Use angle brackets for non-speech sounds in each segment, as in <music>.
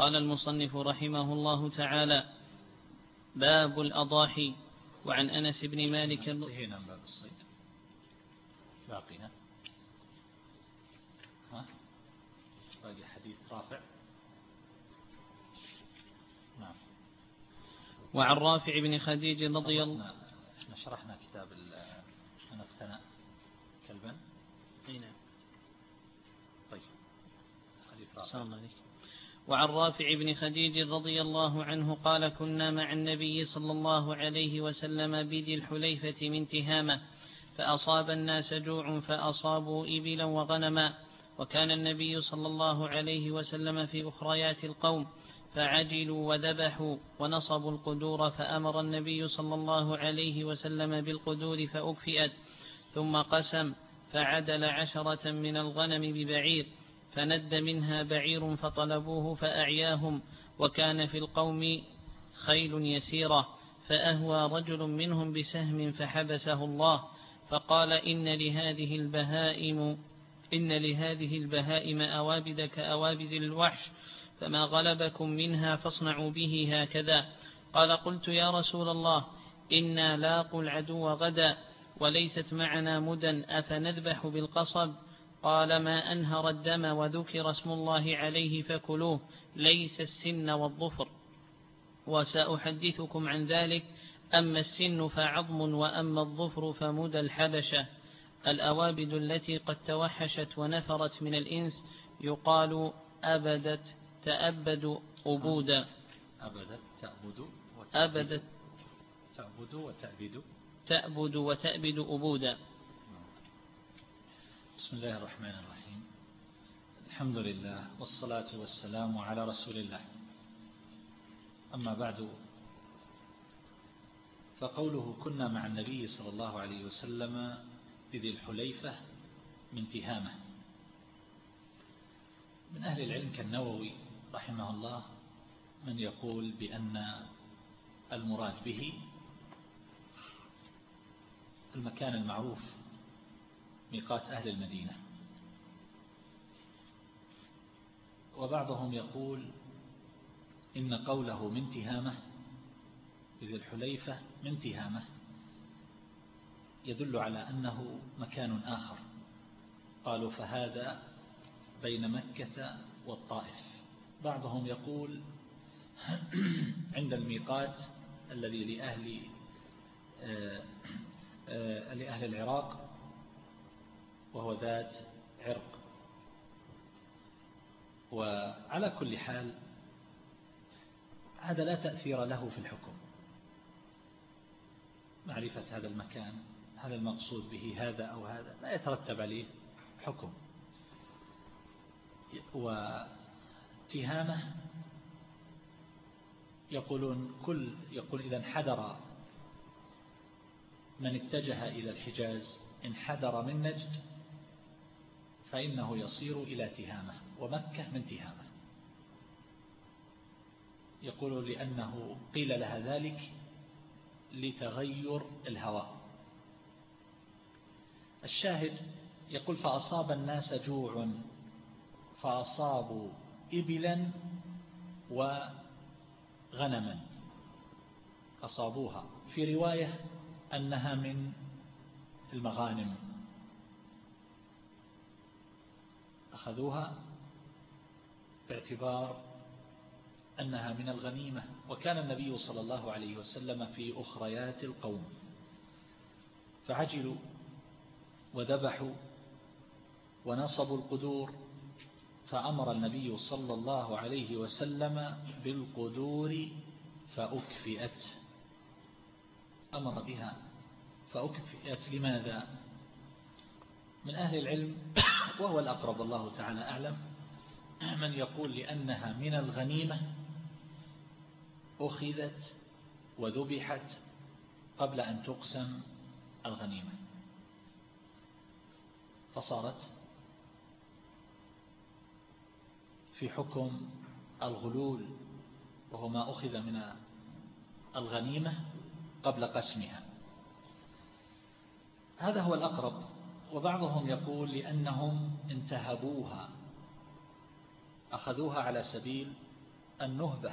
قال المصنف رحمه الله تعالى باب الأضاحي وعن أنس بن مالك انتهينا من باب الصيد. باقي ها؟ باقي حديث رافع. نعم. وعن رافع بن خديج رضي الله إحنا شرحنا كتاب من اقتنى كلبا أي نعم. طيب. حديث رافع. وعن رافع بن خديج رضي الله عنه قال كنا مع النبي صلى الله عليه وسلم بذي الحليفة من تهامة فأصاب الناس جوع فأصابوا إبلا وغنما وكان النبي صلى الله عليه وسلم في أخريات القوم فعجلوا وذبحوا ونصبوا القدور فأمر النبي صلى الله عليه وسلم بالقدور فأكفئت ثم قسم فعدل عشرة من الغنم ببعير فند منها بعير فطلبوه فأعياهم وكان في القوم خيل يسيرة فأهوى رجل منهم بسهم فحبسه الله فقال إن لهذه البهائم إن لهذه البهائم أوابد كأوابد الوحش فما غلبكم منها فاصنعوا به هكذا. قال قلت يا رسول الله إنا لاقوا العدو غدا وليست معنا مدى أفنذبح بالقصب؟ قال ما أنهر الدم وذكر اسم الله عليه فكلوه ليس السن والظفر. وسأحدثكم عن ذلك أما السن فعظم وأما الظفر فمدى الحبشة. الأوابد التي قد توحشت ونفرت من الإنس يقال أبدت تأبد أبودا أبدت تأبد أبدت تأبد وتأبد. تأبد وتأبد أبودا بسم الله الرحمن الرحيم. الحمد لله والصلاة والسلام على رسول الله. أما بعد فقوله كنا مع النبي صلى الله عليه وسلم بذي الحليفة من تهامة. من أهل العلم كالنووي رحمه الله من يقول بأن المراد به المكان المعروف ميقات أهل المدينة. وبعضهم يقول إن قوله من تهامة بذي الحليفة من تهامة يدل على أنه مكان آخر. قالوا فهذا بين مكة والطائف. بعضهم يقول <clears throat> عند الميقات الذي لأهل آه، آه، لأهل العراق وهو ذات عرق. وعلى كل حال هذا لا تأثير له في الحكم. معرفة هذا المكان هذا المقصود به هذا أو هذا لا يترتب عليه حكم. وتهامة يقولون كل يقول إذا انحدر من اتجه إلى الحجاز انحدر من نجد. فإنه يصير إلى تهامة ومكة من تهامة. يقول لأنه قيل لها ذلك لتغير الهواء الشاهد يقول فأصاب الناس جوع فأصابوا إبلا وغنما أصابوها. في رواية أنها من المغانم. أخذوها باعتبار أنها من الغنيمة وكان النبي صلى الله عليه وسلم في أخريات القوم. فعجلوا وذبحوا ونصبوا القدور فأمر النبي صلى الله عليه وسلم بالقدور فأكفئت. أمر بها فأكفئت. لماذا؟ من أهل العلم وهو الأقرب الله تعالى أعلم من يقول لأنها من الغنيمة أخذت وذبحت قبل أن تقسم الغنيمة. فصارت في حكم الغلول وهو ما أخذ من الغنيمة قبل قسمها. هذا هو الأقرب وبعضهم يقول لأنهم انتهبوها أخذوها على سبيل النهبة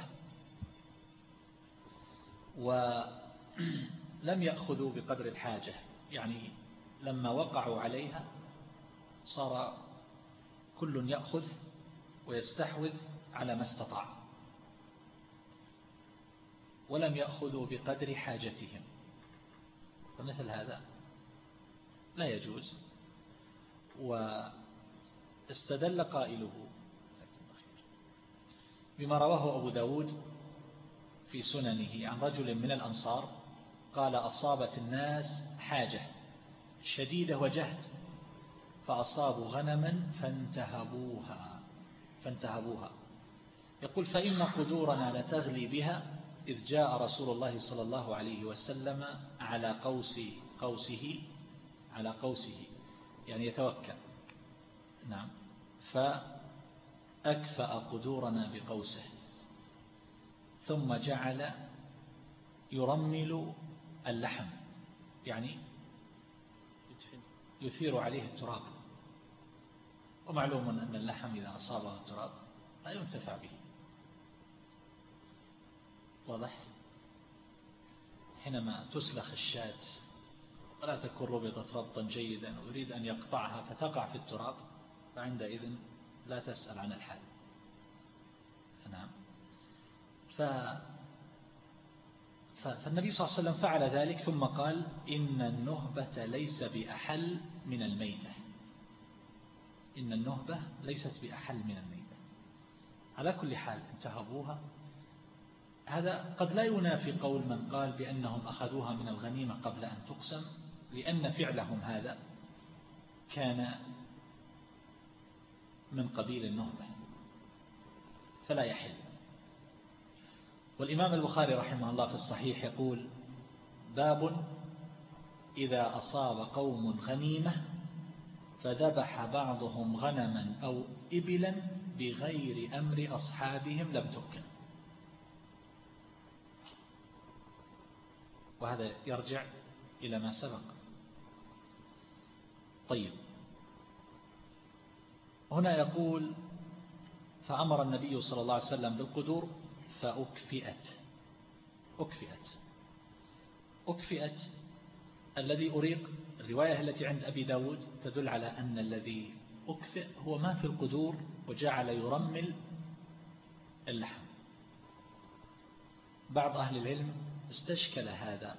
ولم يأخذوا بقدر الحاجة يعني لما وقعوا عليها صار كل يأخذ ويستحوذ على ما استطاع ولم يأخذوا بقدر حاجتهم فمثل هذا لا يجوز. واستدل قائله. بما رواه أبو داود في سننه عن رجل من الأنصار قال أصابت الناس حاجة شديدة وجهد فأصابوا غنما فانتهبوها فانتهبوها. يقول فإن قدورنا لتغلي بها إذ جاء رسول الله صلى الله عليه وسلم على قوس قوسه على قوسه. يعني يتوكل. نعم. فأكفأ قدورنا بقوسه ثم جعل يرمل اللحم يعني يثير عليه التراب. ومعلوم أن اللحم إذا أصابه التراب لا ينتفع به. واضح؟ حينما تسلخ الشاة ولا تكون ربطت ربطا جيدا ويريد أن يقطعها فتقع في التراب فعندئذ لا تسأل عن الحال نعم. ف فالنبي صلى الله عليه وسلم فعل ذلك ثم قال إن النهبة ليس بأحل من الميتة. إن النهبة ليست بأحل من الميتة. على كل حال انتهبوها. هذا قد لا ينافي قول من قال بأنهم أخذوها من الغنيمة قبل أن تقسم. لأن فعلهم هذا كان من قبيل النهبة فلا يحل. والإمام البخاري رحمه الله في الصحيح يقول باب إذا أصاب قوم غنيمة فذبح بعضهم غنما أو إبلا بغير أمر أصحابهم لم تؤكل. وهذا يرجع إلى ما سبق. طيب. هنا يقول فأمر النبي صلى الله عليه وسلم بالقدور فأكفئت. أكفئت. أكفئت الذي أريق. الرواية التي عند أبي داود تدل على أن الذي أكفئ هو ما في القدور وجعل يرمل اللحم. بعض أهل العلم استشكل هذا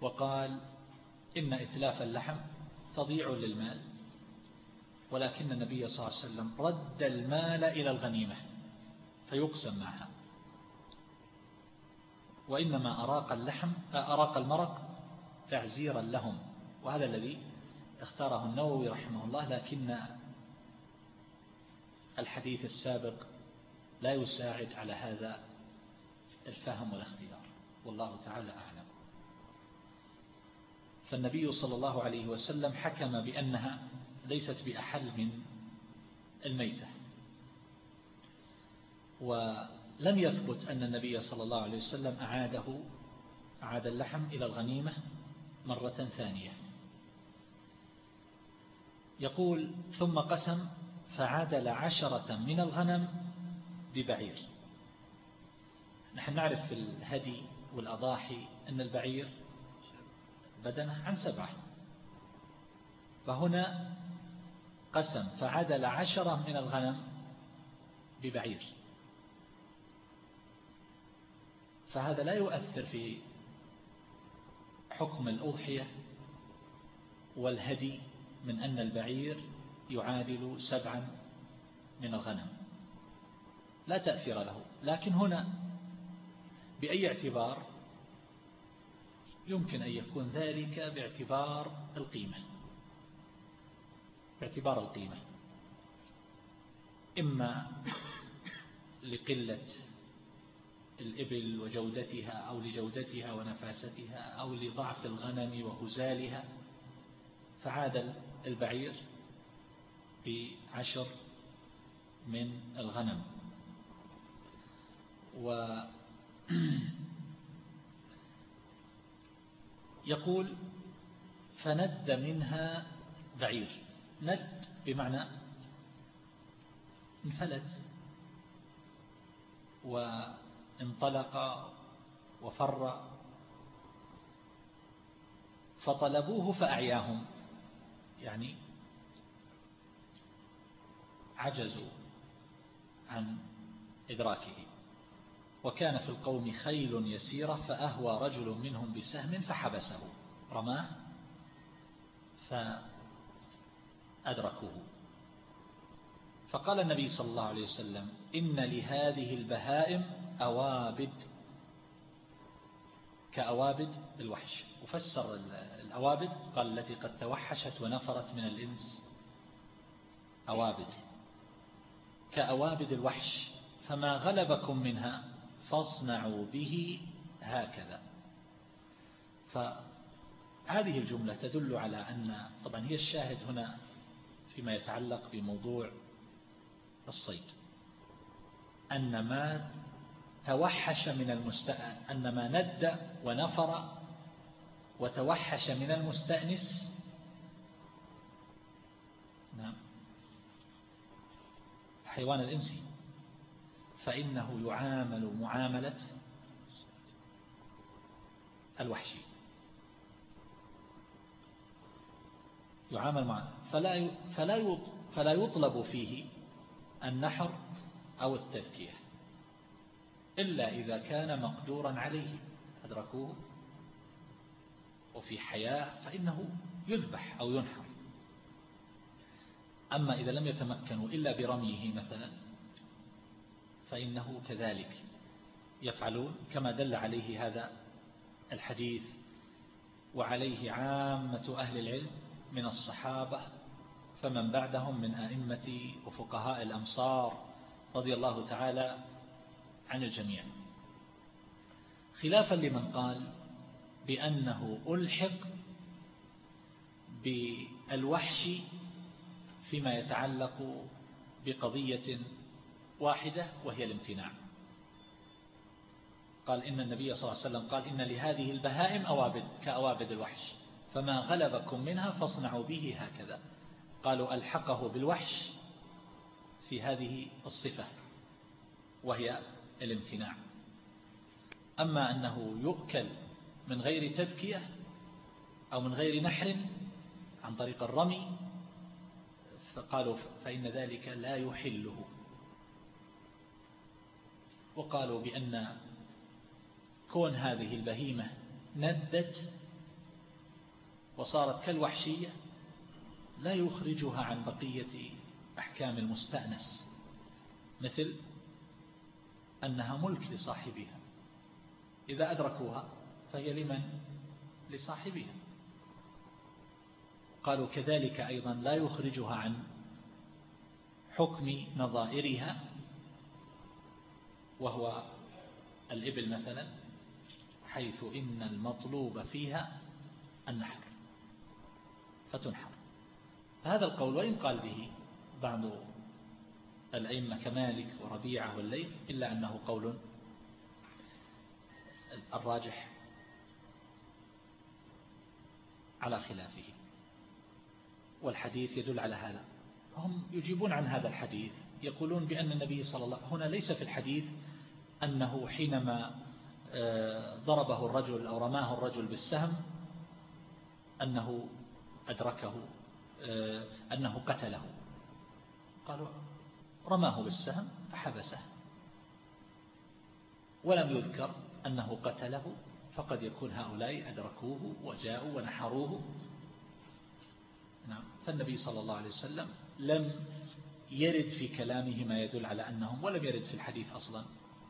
وقال إن إتلاف اللحم تضيع للمال. ولكن النبي صلى الله عليه وسلم رد المال إلى الغنيمة فيقسم معها. وإنما أراق اللحم أراق المرق تعزيرا لهم. وهذا الذي اختاره النووي رحمه الله لكن الحديث السابق لا يساعد على هذا الفهم والاختيار. والله تعالى أعلم. فالنبي صلى الله عليه وسلم حكم بأنها ليست بأحل من الميتة. ولم يثبت أن النبي صلى الله عليه وسلم أعاده أعاد اللحم إلى الغنيمة مرة ثانية. يقول ثم قسم فعدل عشرة من الغنم ببعير. نحن نعرف في الهدي والأضاحي أن البعير بدنه عن سبعة. فهنا قسم فعدل عشرة من الغنم ببعير. فهذا لا يؤثر في حكم الأضحية والهدي من أن البعير يعادل سبعا من الغنم. لا تأثير له. لكن هنا بأي اعتبار يمكن أن يكون ذلك باعتبار القيمة. باعتبار القيمة. إما لقلة الإبل وجودتها أو لجودتها ونفاستها أو لضعف الغنم وهزالها فعاد البعير بعشر من الغنم. و <clears throat> يقول فند منها بعير. ند بمعنى انفلت وانطلق وفر. فطلبوه فأعياهم. يعني عجزوا عن إدراكه. وكان في القوم خيل يسيرة فأهوى رجل منهم بسهم فحبسه. رماه؟ فأدركوه. فقال النبي صلى الله عليه وسلم إن لهذه البهائم أوابد كأوابد الوحش. وفسر الأوابد قال التي قد توحشت ونفرت من الإنس. أوابد. كأوابد الوحش. فما غلبكم منها؟ فاصنعوا به هكذا. فهذه الجملة تدل على أن طبعا هي الشاهد هنا فيما يتعلق بموضوع الصيد. أن ما توحش من المستأن أن ما ند ونفر وتوحش من المستأنس. نعم. الحيوان الإنسي فإنه يعامل معاملة الوحشي يعامل مع فلا فلا فلا يطلب فيه النحر أو التذكية إلا إذا كان مقدورا عليه. أدركوه. وفي حياة فإنه يذبح أو ينحر. أما إذا لم يتمكنوا إلا برميه مثلا فإنه كذلك. يفعلون كما دل عليه هذا الحديث. وعليه عامة أهل العلم من الصحابة فمن بعدهم من أئمة وفقهاء الأمصار رضي الله تعالى عن الجميع. خلافا لمن قال بأنه ألحق بالوحش فيما يتعلق بقضية واحدة وهي الامتناع. قال إن النبي صلى الله عليه وسلم قال إن لهذه البهائم أوابد كأوابد الوحش. فما غلبكم منها فاصنعوا به هكذا. قالوا ألحقه بالوحش في هذه الصفة وهي الامتناع. أما أنه يؤكل من غير تذكية أو من غير نحر عن طريق الرمي فقالوا فإن ذلك لا يحله. وقالوا بأن كون هذه البهيمة ندت وصارت كالوحشية لا يخرجها عن بقية أحكام المستأنس مثل أنها ملك لصاحبها. إذا أدركوها فهي لمن؟ لصاحبها. قالوا كذلك أيضا لا يخرجها عن حكم نظائرها وهو الإبل مثلا حيث إن المطلوب فيها النحر فتنحر. فهذا القول وإن قال به بعض الأئمة كمالك وربيعة والليل إلا أنه قول الراجح على خلافه. والحديث يدل على هذا. هم يجيبون عن هذا الحديث يقولون بأن النبي صلى الله عليه وسلم هنا ليس في الحديث أنه حينما آه، ضربه الرجل أو رماه الرجل بالسهم أنه أدركه آه، أنه قتله. قالوا رماه بالسهم فحبسه. ولم يذكر أنه قتله فقد يكون هؤلاء أدركوه وجاءوا ونحروه. نعم. فالنبي صلى الله عليه وسلم لم يرد في كلامه ما يدل على أنهم ولم يرد في الحديث أصلا.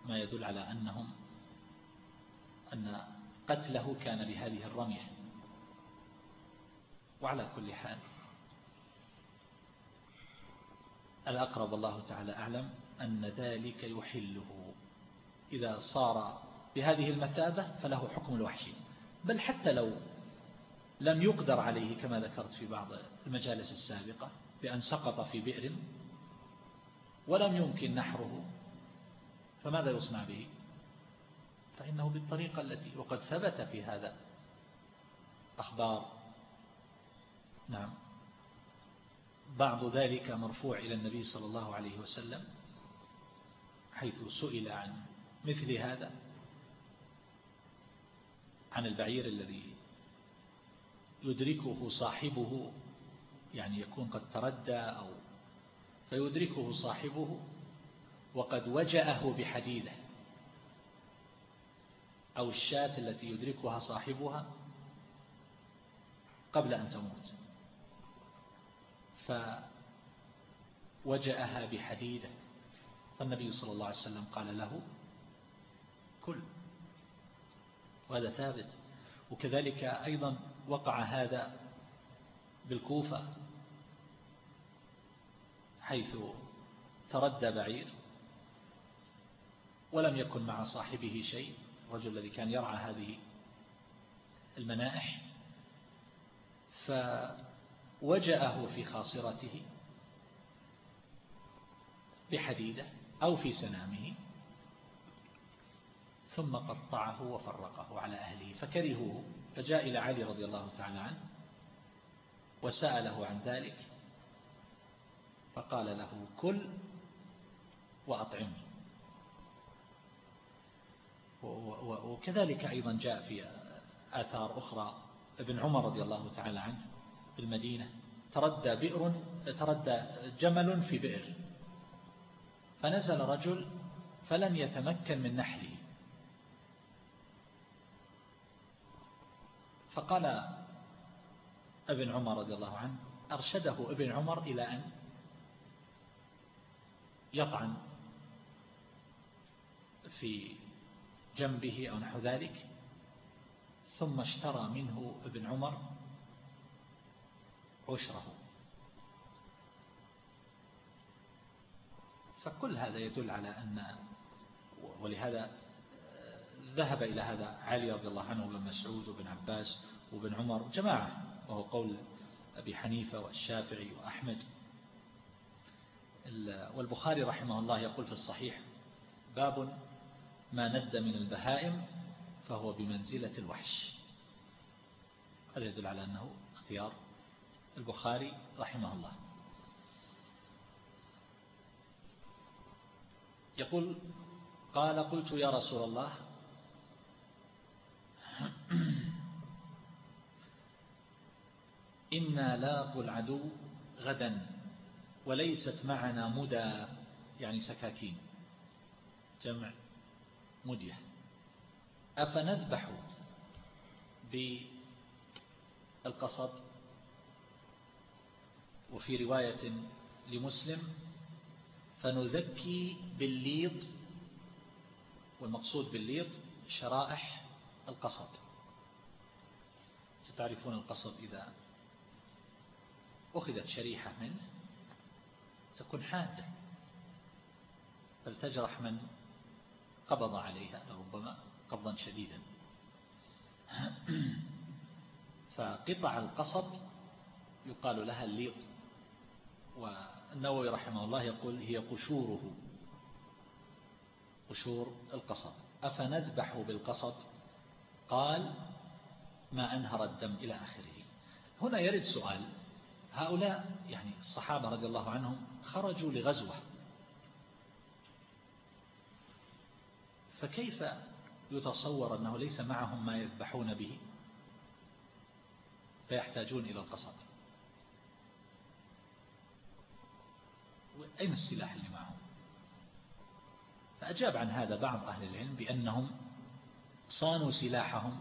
ما يدل على أنهم أن قتله كان بهذه الرمية. وعلى كل حال الأقرب الله تعالى أعلم أن ذلك يحله. إذا صار بهذه المثابة فله حكم الوحشي بل حتى لو لم يقدر عليه كما ذكرت في بعض المجالس السابقة بأن سقط في بئر ولم يمكن نحره فماذا يصنع به؟ فإنه بالطريقة التي وقد ثبت في هذا أخبار. نعم. بعض ذلك مرفوع إلى النبي صلى الله عليه وسلم حيث سئل عن مثل هذا عن البعير الذي يدركه صاحبه يعني يكون قد تردى أو فيدركه صاحبه وقد وجأه بحديده. أو الشاة التي يدركها صاحبها قبل أن تموت. فوجأها بحديده. فالنبي صلى الله عليه وسلم قال له كل. وهذا ثابت. وكذلك أيضا وقع هذا بالكوفة حيث تردى بعير. ولم يكن مع صاحبه شيء الرجل الذي كان يرعى هذه المنائح فوجأه في خاصرته بحديدة أو في سنامه ثم قطعه وفرقه على أهله فكرهوه فجاء إلى علي رضي الله تعالى عنه وسأله عن ذلك فقال له كل وأطعمني. وكذلك أيضا جاء في آثار أخرى ابن عمر رضي الله تعالى عنه بالمدينة تردى بئر تردى جمل في بئر. فنزل رجل فلم يتمكن من نحله. فقال ابن عمر رضي الله عنه أرشده ابن عمر إلى أن يطعن في جنبه أو نحو ذلك ثم اشترى منه ابن عمر عشره. فكل هذا يدل على أن ولهذا ذهب إلى هذا علي رضي الله عنه وابن مسعود وابن عباس وابن عمر جماعة وهو قول أبي حنيفة والشافعي وأحمد. والبخاري رحمه الله يقول في الصحيح باب ما ند من البهائم فهو بمنزلة الوحش. هذا يدل على أنه اختيار البخاري رحمه الله. يقول قال قلت يا رسول الله <clears throat> إنا لاقوا العدو غدا وليست معنا مدى يعني سكاكين. جمع مدية أفنذبح بالقصب وفي رواية لمسلم فنذكي بالليط والمقصود بالليط شرائح القصب ستعرفون القصب إذا أخذت شريحة منه؟ تكون حادة. فلتجرح من قبض عليها ربما قبضا شديدا. <clears throat> فقطع القصب يقال لها الليط والنووي رحمه الله يقول هي قشوره قشور القصب. أفنذبح بالقصب؟ قال ما أنهر الدم إلى آخره. هنا يرد سؤال. هؤلاء يعني الصحابة رضي الله عنهم خرجوا لغزوة. فكيف يتصور أنه ليس معهم ما يذبحون به؟ فيحتاجون إلى القصب أين السلاح اللي معهم؟ فأجاب عن هذا بعض أهل العلم بأنهم صانوا سلاحهم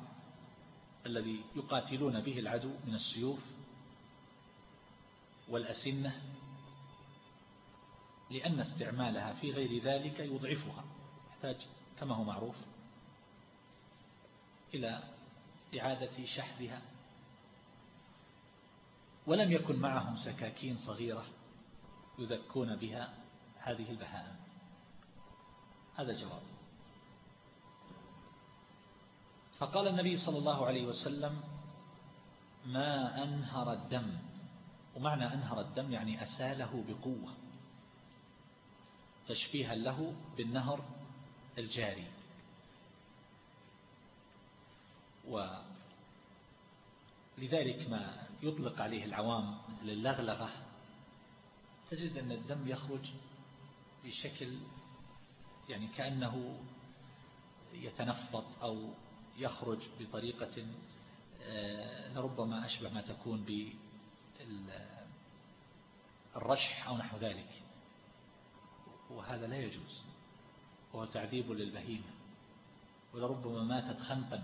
الذي يقاتلون به العدو من السيوف والأسنة لأن استعمالها في غير ذلك يضعفها يحتاج كما هو معروف إلى إعادة شحذها. ولم يكن معهم سكاكين صغيرة يذكون بها هذه البهائم. هذا الجواب. فقال النبي صلى الله عليه وسلم ما أنهر الدم. ومعنى أنهر الدم يعني أساله بقوة تشبيها له بالنهر الجاري. ولذلك ما يطلق عليه العوام مثل اللغلغة تجد أن الدم يخرج بشكل يعني كأنه يتنفط أو يخرج بطريقة آه، لربما أشبه ما تكون بالرشح أو نحو ذلك. وهذا لا يجوز. وهو تعذيب للبهيمة ولربما ماتت خنقا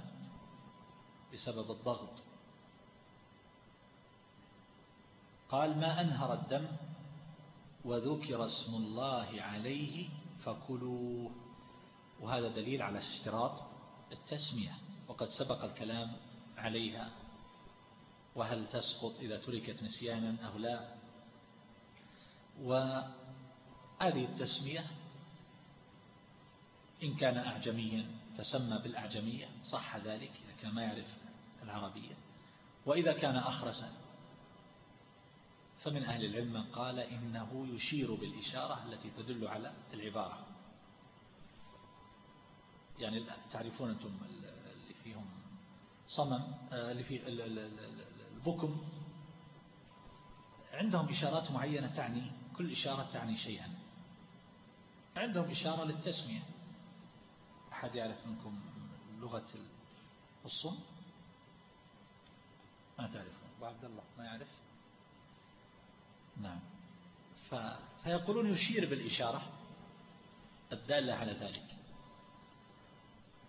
بسبب الضغط. قال ما أنهر الدم وذكر اسم الله عليه فكلوه. وهذا دليل على اشتراط التسمية وقد سبق الكلام عليها. وهل تسقط إذا تركت نسيانا أو لا؟ وهذه التسمية إن كان أعجميا فسمى بالأعجمية صح ذلك إذا كان ما يعرف العربية. وإذا كان أخرسا فمن أهل العلم من قال إنه يشير بالإشارة التي تدل على العبارة. يعني تعرفون أنتم اللي فيهم صمم آه، اللي في البكم. عندهم إشارات معينة تعني كل إشارة تعني شيئا. عندهم إشارة للتسمية. أحد يعرف منكم لغة الصم؟ ما تعرفون أبو عبد الله. ما يعرف؟ نعم. فيقولون يشير بالإشارة الدالة على ذلك.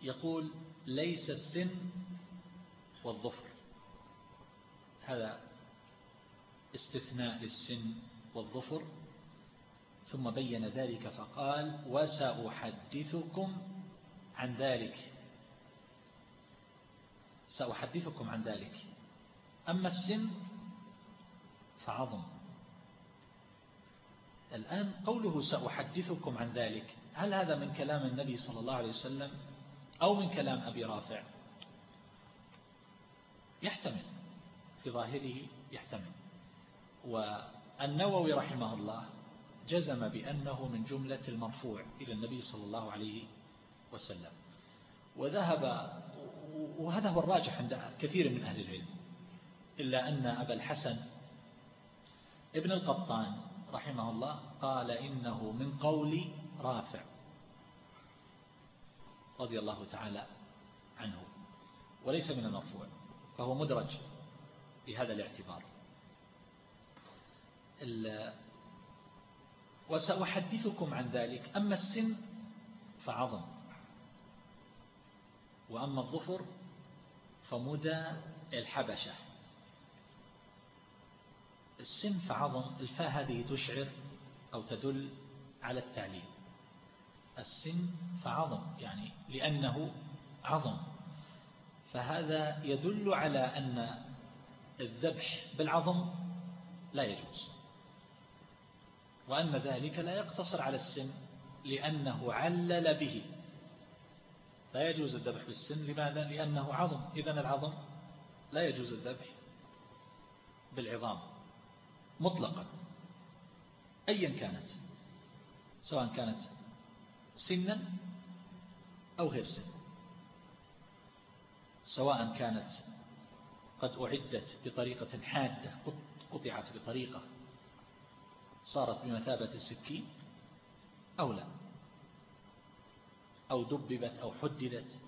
يقول ليس السن والظفر. هذا استثناء للسن والظفر. ثم بين ذلك فقال وسأحدثكم عن ذلك. سأحدثكم عن ذلك. أما السن فعظم. الآن قوله سأحدثكم عن ذلك هل هذا من كلام النبي صلى الله عليه وسلم أو من كلام أبي رافع؟ يحتمل. في ظاهره يحتمل. والنووي رحمه الله جزم بأنه من جملة المرفوع إلى النبي صلى الله عليه وسلم. وذهب وهذا هو الراجح عند كثير من أهل العلم إلا أن أبا الحسن ابن القطان رحمه الله قال إنه من قول رافع رضي الله تعالى عنه وليس من المرفوع فهو مدرج بهذا الاعتبار. وسأحدثكم عن ذلك أما السن فعظم. وأما الظفر فمدى الحبشة. السن فعظم الفاء هذه تشعر أو تدل على التعليم السن فعظم يعني لأنه عظم. فهذا يدل على أن الذبح بالعظم لا يجوز. وأن ذلك لا يقتصر على السن لأنه علل به. لا يجوز الذبح بالسن لماذا؟ لأنه عظم. إذن العظم لا يجوز الذبح بالعظام مطلقا أيا كانت سواء كانت سنا أو غير سن. سواء كانت قد أعدت بطريقة حادة قطعت بطريقة صارت بمثابة السكين أو لا. أو دببت أو حددت.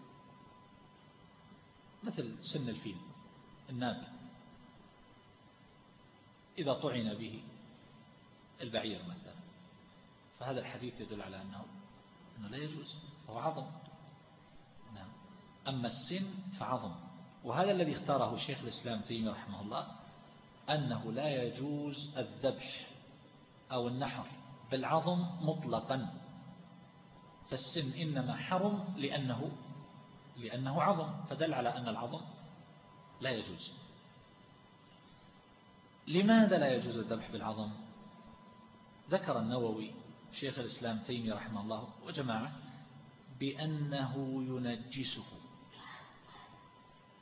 مثل سن الفيل الناب. إذا طعن به البعير مثلا. فهذا الحديث يدل على أنه, أنه لا يجوز هو عظم. نعم. أما السن فعظم. وهذا الذي اختاره شيخ الإسلام تيمية رحمه الله أنه لا يجوز الذبح أو النحر بالعظم مطلقا. فالسن إنما حرم لأنه لأنه عظم فدل على أن العظم لا يجوز. لماذا لا يجوز الذبح بالعظم؟ ذكر النووي شيخ الإسلام تيمي رحمه الله وجماعة بأنه ينجسه.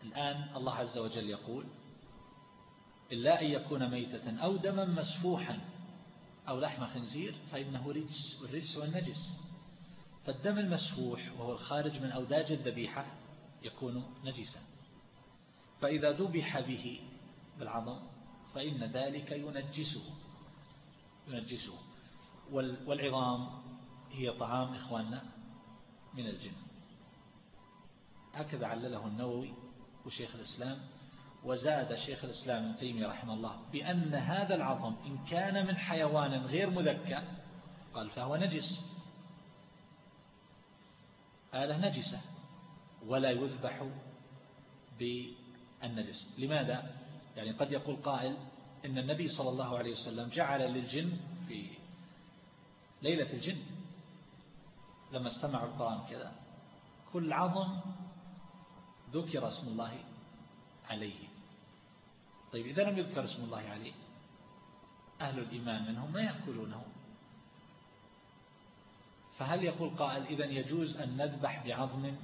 الآن الله عز وجل يقول إلا أن يكون ميتة أو دما مسفوحا أو لحم خنزير فإنه رجس والرجس والنجس. فالدم المسفوح وهو الخارج من أوداج الذبيحة يكون نجسا. فإذا ذبح به بالعظم فإن ذلك ينجسه ينجسه. والعظام هي طعام إخواننا من الجن. هكذا علله النووي وشيخ الإسلام وزاد شيخ الإسلام ابن تيمية رحمه الله بأن هذا العظم إن كان من حيوان غير مذكى قال فهو نجس. آلة نجسة ولا يذبح بالنجس. لماذا؟ يعني قد يقول قائل إن النبي صلى الله عليه وسلم جعل للجن في ليلة الجن لما استمعوا القرآن كذا. كل عظم ذكر اسم الله عليه. طيب إذا لم يذكر اسم الله عليه أهل الإيمان منهم ما يأكلونه. فهل يقول قائل إذا يجوز أن نذبح بعظم؟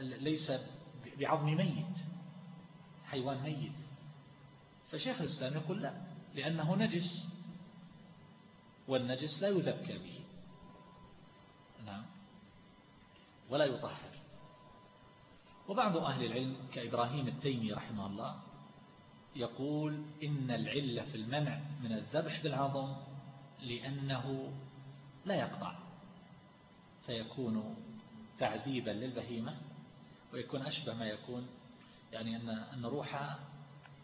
ليس بعظم ميت حيوان ميت. فشيخ الإسلام يقول لا لأنه نجس والنجس لا يذكى به. نعم. ولا يطهر. وبعض أهل العلم كإبراهيم التيمي رحمه الله يقول إن العلة في المنع من الذبح بالعظم لأنه لا يقطع. فيكون تعذيبا للبهيمة ويكون أشبه ما يكون يعني أن أن روحها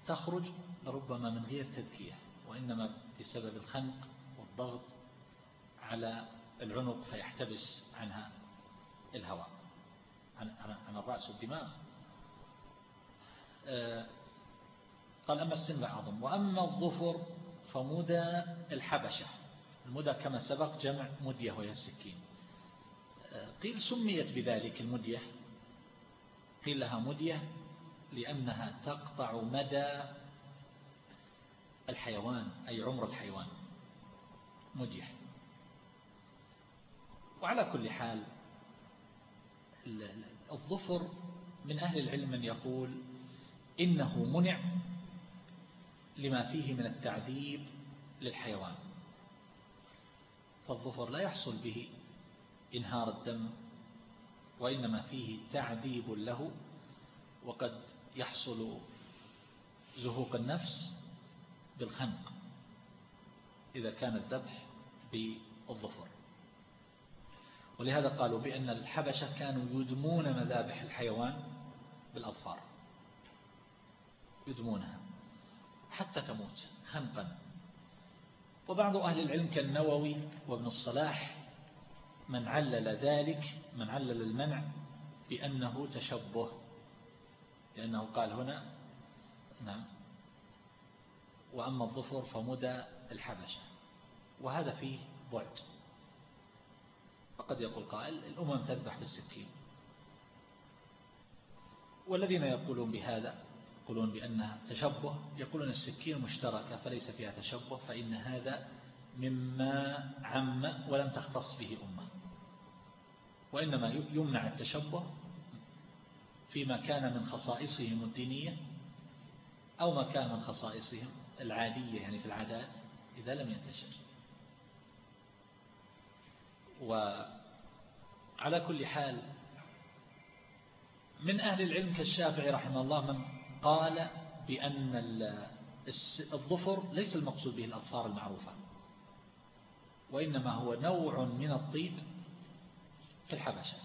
تخرج ربما من غير تذكية وإنما بسبب الخنق والضغط على العنق فيحتبس عنها الهواء عن, عن الرأس والدماغ. آه، قال أما السن فعظم وأما الظفر فمدى الحبشة. المدى كما سبق جمع مدية وهي السكين قيل سميت بذلك المدية. قيل لها مدية لأنها تقطع مدى الحيوان أي عمر الحيوان. مدية. وعلى كل حال الظفر من أهل العلم من يقول إنه منع لما فيه من التعذيب للحيوان. فالظفر لا يحصل به إنهار الدم وإنما فيه تعذيب له وقد يحصل زهوق النفس بالخنق إذا كان الذبح بالظفر. ولهذا قالوا بأن الحبشة كانوا يدمون مذابح الحيوان بالأظفار يدمونها حتى تموت خنقا. وبعض أهل العلم كالنووي وابن الصلاح من علل ذلك من علل المنع بأنه تشبه لأنه قال هنا نعم وأما الظفر فمدى الحبشة وهذا فيه بعد. فقد يقول قائل الأمم تذبح بالسكين والذين يقولون بهذا يقولون بأنها تشبه يقولون السكين مشتركة فليس فيها تشبه فإن هذا مما عم ولم تختص به أمة. وإنما يمنع التشبه فيما كان من خصائصهم الدينية أو ما كان من خصائصهم العادية يعني في العادات إذا لم ينتشر. وعلى كل حال من أهل العلم كالشافعي رحمه الله من قال بأن الظفر ليس المقصود به الأظفار المعروفة وإنما هو نوع من الطيب في الحبشة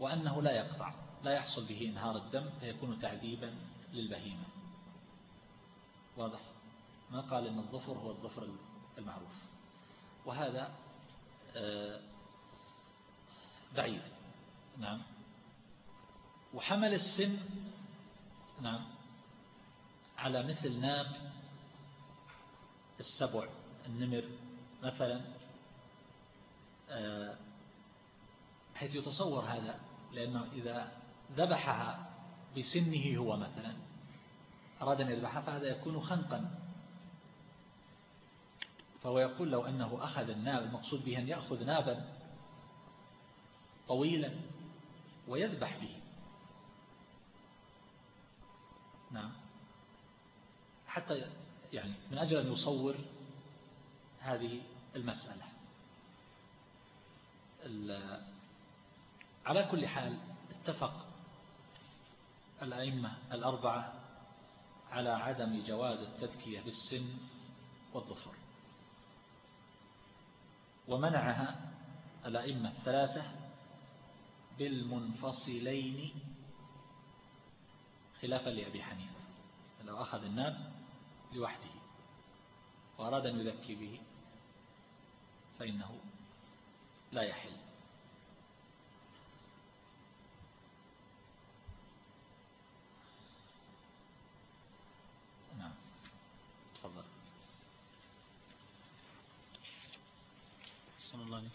وأنه لا يقطع لا يحصل به إنهار الدم فيكون تعذيبا للبهيمة. واضح؟ ما قال إن الظفر هو الظفر المعروف. وهذا آه، بعيد. نعم. وحمل السن نعم على مثل ناب السبع النمر مثلا. آه، حيث يتصور هذا لأنه إذا ذبحها بسنه هو مثلا أراد أن يذبحها فهذا يكون خنقا. فهو يقول لو أنه أخذ الناب المقصود به أن يأخذ نابا طويلا ويذبح به. نعم. حتى يعني من أجل أن يصور هذه المسألة. على كل حال اتفق الأئمة الأربعة على عدم جواز التذكية بالسن والظفر. ومنعها الأئمة الثلاثة بالمنفصلين خلافا لأبي حنيفة لو أخذ الناب لوحده وأراد أن يذكي به فإنه لا يحل. نعم. تفضل. صلى الله عليه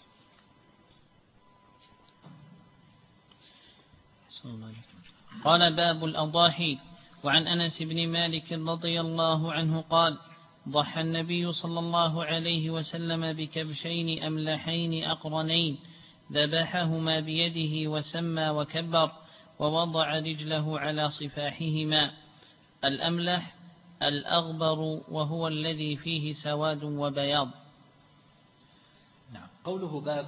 صلى الله عليه قال باب الأضاحي. وعن أنس بن مالك رضي الله عنه قال ضحى النبي صلى الله عليه وسلم بكبشين أملحين أقرنين ذبحهما بيده وسمى وكبر ووضع رجله على صفاحهما. الأملح الأغبر وهو الذي فيه سواد وبياض. نعم قوله باب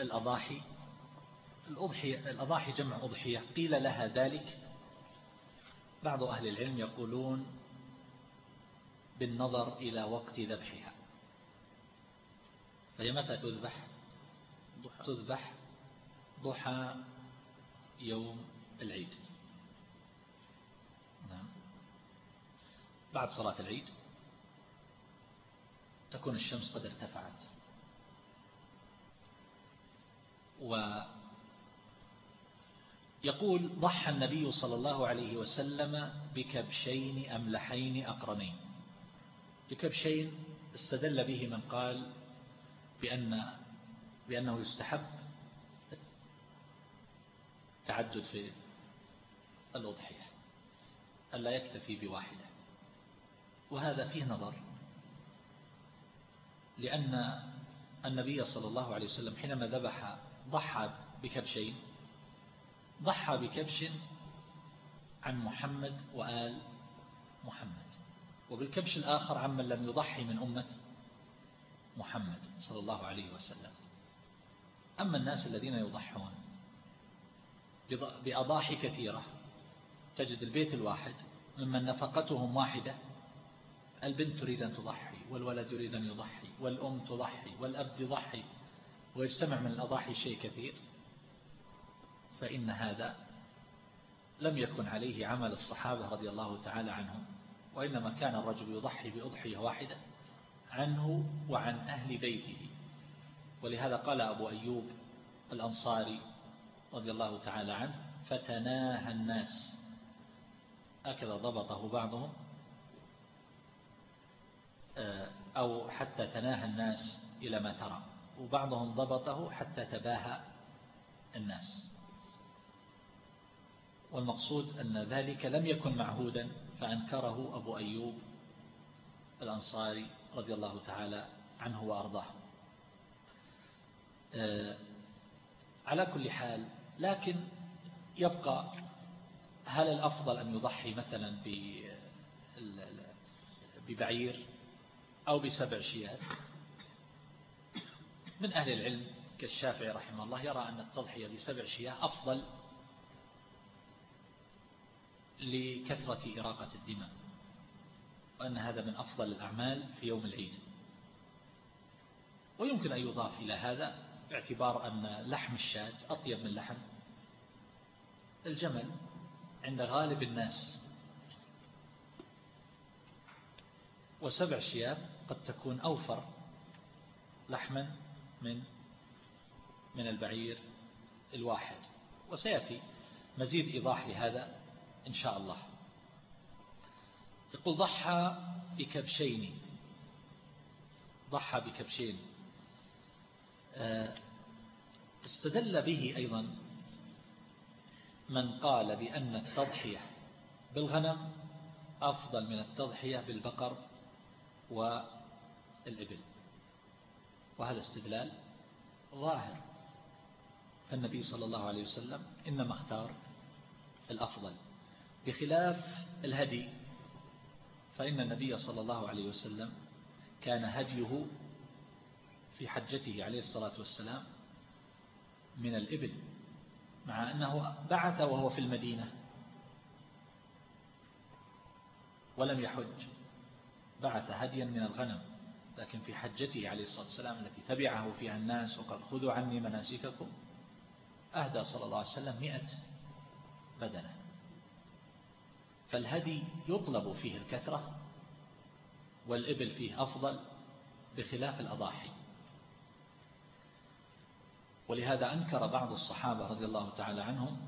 الأضاحي الأضحية الأضاحي جمع أضحية. قيل لها ذلك. بعض أهل العلم يقولون بالنظر إلى وقت ذبحها. فهي متى تذبح؟ تذبح ضحى يوم العيد. نعم. بعد صلاة العيد تكون الشمس قد ارتفعت. ويقول ضحى النبي صلى الله عليه وسلم بكبشين أملحين أقرنين. بكبشين استدل به من قال بأن بأنه يستحب التعدد في الأضحية ألا يكتفي بواحدة. وهذا فيه نظر لأن النبي صلى الله عليه وسلم حينما ذبح ضحى بكبشين ضحى بكبش عن محمد وآل محمد. وبالكبش الآخر عمن لم يضحي من أمة محمد صلى الله عليه وسلم. أما الناس الذين يضحون بأضاحي كثيرة تجد البيت الواحد ممن نفقتهم واحدة البنت تريد أن تضحي والولد يريد أن يضحي والأم تضحي والأب يضحي ويجتمع من الأضاحي شيء كثير. فإن هذا لم يكن عليه عمل الصحابة رضي الله تعالى عنهم وإنما كان الرجل يضحي بأضحية واحدة عنه وعن أهل بيته. ولهذا قال أبو أيوب الأنصاري رضي الله تعالى عنه فتناهى الناس هكذا ضبطه بعضهم آه، أو حتى تناهى الناس إلى ما ترى. وبعضهم ضبطه حتى تباهى الناس. والمقصود أن ذلك لم يكن معهودا فأنكره أبو أيوب الأنصاري رضي الله تعالى عنه وأرضاه. آه، على كل حال لكن يبقى هل الأفضل أن يضحي مثلا ببعير أو بسبع شيات؟ من أهل العلم كالشافعي رحمه الله يرى أن التضحية بسبع شياه أفضل لكثرة إراقة الدماء وأن هذا من أفضل الأعمال في يوم العيد. ويمكن أن يضاف إلى هذا باعتبار أن لحم الشاة أطيب من لحم الجمل عند غالب الناس. وسبع شيات قد تكون أوفر لحما من من البعير الواحد. وسيأتي مزيد إيضاح لهذا إن شاء الله. يقول ضحى بكبشين. ضحى بكبشين. آه، استدل به أيضا من قال بأن التضحية بالغنم أفضل من التضحية بالبقر والإبل. وهذا استدلال ظاهر. فالنبي صلى الله عليه وسلم إنما اختار الأفضل. بخلاف الهدي فإن النبي صلى الله عليه وسلم كان هديه في حجته عليه الصلاة والسلام من الإبل مع أنه بعث وهو في المدينة ولم يحج بعث هديا من الغنم لكن في حجته عليه الصلاة والسلام التي تبعه فيها الناس وقال خذوا عني مناسككم أهدى صلى الله عليه وسلم مئة بدنة. فالهدي يطلب فيه الكثرة والإبل فيه أفضل بخلاف الأضاحي. ولهذا أنكر بعض الصحابة رضي الله تعالى عنهم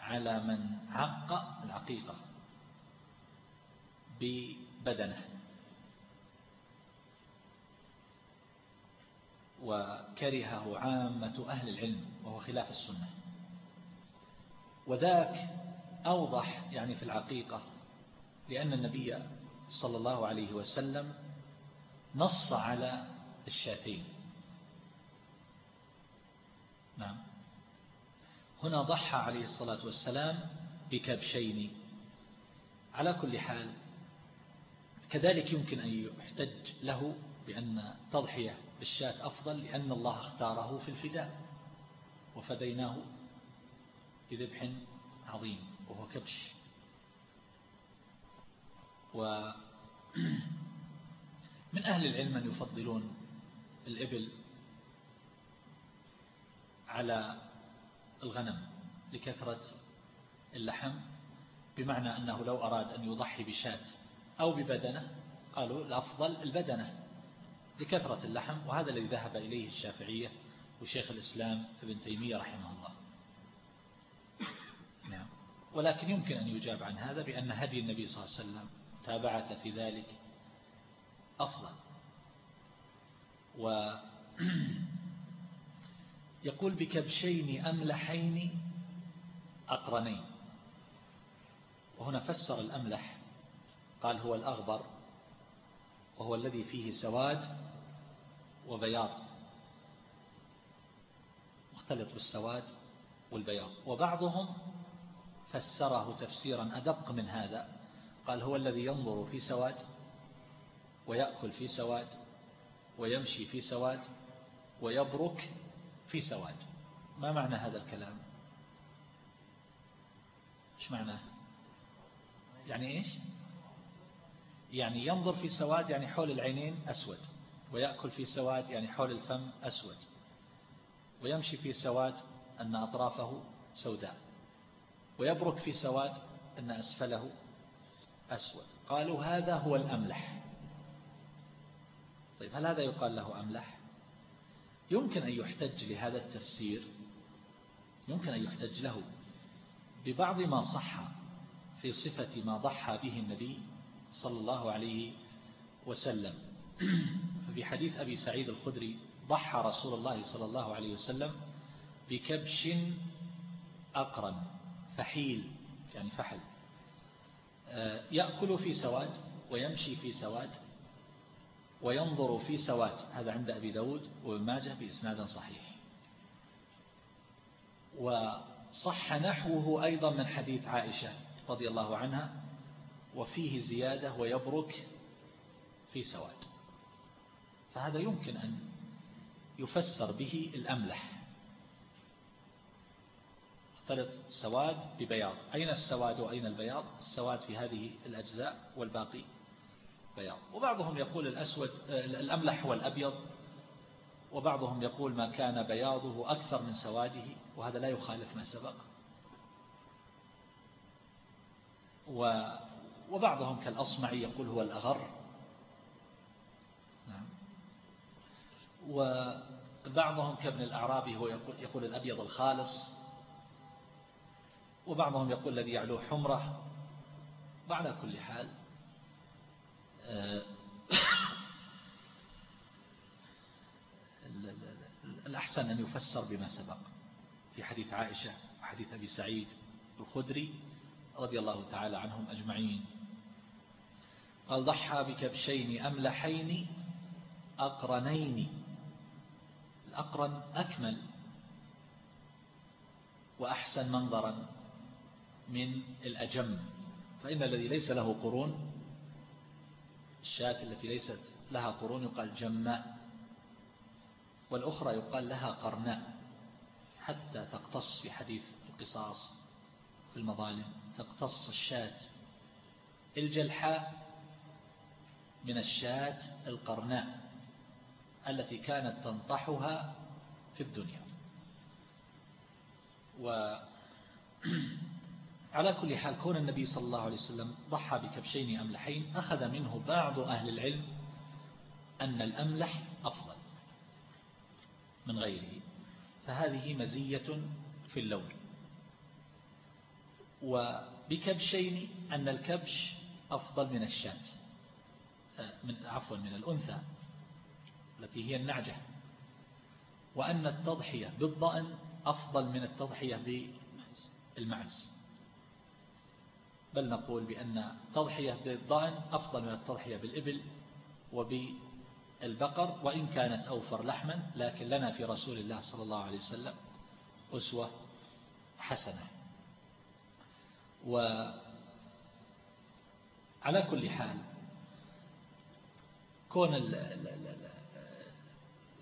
على من عق العقيقة ببدنه. وكرهه عامة أهل العلم وهو خلاف السنة. وذاك أوضح يعني في العقيقة لأن النبي صلى الله عليه وسلم نص على الشاتين. نعم. هنا ضحى عليه الصلاة والسلام بكبشين. على كل حال كذلك يمكن أن يحتج له بأن تضحية بالشاة أفضل لأن الله اختاره في الفداء. وفديناه بذبح عظيم. وهو كبش. و <clears throat> من أهل العلم من يفضلون الإبل على الغنم لكثرة اللحم بمعنى أنه لو أراد أن يضحي بشاة أو ببدنة قالوا الأفضل البدنة لكثرة اللحم وهذا الذي ذهب إليه الشافعية وشيخ الإسلام ابن تيمية رحمه الله. ولكن يمكن أن يجاب عن هذا بأن هدي النبي صلى الله عليه وسلم تابعة في ذلك أفضل. و <clears throat> يقول بكبشين أملحين أقرنين. وهنا فسر الأملح قال هو الأغبر وهو الذي فيه سواد وبياض. مختلط بالسواد والبياض. وبعضهم فسره تفسيرا أدق من هذا. قال هو الذي ينظر في سواد ويأكل في سواد ويمشي في سواد ويبرك في سواد. ما معنى هذا الكلام؟ إيش معناه؟ يعني إيش؟ يعني ينظر في سواد يعني حول العينين أسود ويأكل في سواد يعني حول الفم أسود ويمشي في سواد أن أطرافه سوداء. ويبرك في سواد أن أسفله أسود. قالوا هذا هو الأملح. طيب هل هذا يقال له أملح؟ يمكن أن يحتج لهذا التفسير يمكن أن يحتج له ببعض ما صح في صفة ما ضحى به النبي صلى الله عليه وسلم. <clears throat> ففي حديث أبي سعيد الخدري ضحى رسول الله صلى الله عليه وسلم بكبش أقرن. فحيل يعني فحل. آه، يأكل في سواد ويمشي في سواد وينظر في سواد. هذا عند أبي داود وابن ماجه بإسناد صحيح. وصح نحوه أيضا من حديث عائشة رضي الله عنها وفيه زيادة ويبرك في سواد. فهذا يمكن أن يفسر به الأملح. اختلط سواد ببياض. أين السواد وأين البياض؟ السواد في هذه الأجزاء والباقي بياض. وبعضهم يقول الأسود الأملح هو الأبيض وبعضهم يقول ما كان بياضه أكثر من سواده وهذا لا يخالف ما سبق. وبعضهم كالأصمعي يقول هو الأغر. نعم. وبعضهم كابن الأعرابي هو يقول, يقول الأبيض الخالص. وبعضهم يقول الذي يعلو حمرة. وعلى كل حال آه، <coughs> الأحسن أن يفسر بما سبق. في حديث عائشة وحديث أبي سعيد الخدري رضي الله تعالى عنهم أجمعين. قال ضحى بكبشين أملحين أقرنين. الأقرن أكمل وأحسن منظرا. من الأجم. فإن الذي ليس له قرون الشاة التي ليست لها قرون يقال جماء والأخرى يقال لها قرناء حتى تقتص في حديث القصاص في المظالم تقتص الشاة. الجلحاء من الشاة القرناء التي كانت تنطحها في الدنيا. و <clears throat> على كل حال كون النبي صلى الله عليه وسلم ضحى بكبشين أملحين أخذ منه بعض أهل العلم أن الأملح أفضل من غيره. فهذه مزية في اللون. وبكبشين أن الكبش أفضل من الشاة من عفوا من الأنثى التي هي النعجة وأن التضحية بالضأن أفضل من التضحية بالمعز بل نقول بأن التضحية بالضأن أفضل من التضحية بالإبل وبالبقر وإن كانت أوفر لحما لكن لنا في رسول الله صلى الله عليه وسلم أسوة حسنة. وعلى كل حال كون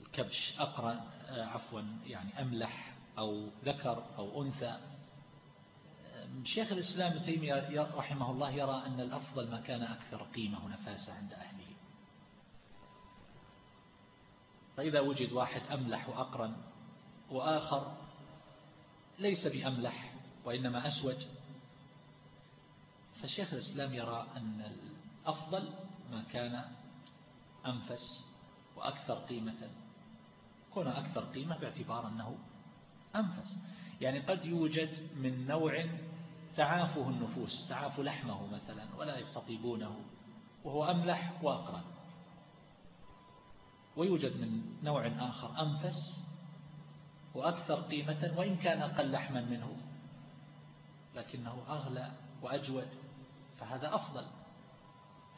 الكبش أقرن عفوا يعني أملح أو ذكر أو أنثى شيخ الإسلام تيمية رحمه الله يرى أن الأفضل ما كان أكثر قيمة ونفاسة عند أهله. فإذا وجد واحد أملح وأقرن وآخر ليس بأملح وإنما أسود فشيخ الإسلام يرى أن الأفضل ما كان أنفس وأكثر قيمة. كون أكثر قيمة باعتبار أنه أنفس. يعني قد يوجد من نوع تعافه النفوس تعاف لحمه مثلا ولا يستطيبونه وهو أملح وأقرن ويوجد من نوع آخر أنفس وأكثر قيمة وإن كان أقل لحما منه لكنه أغلى وأجود فهذا أفضل.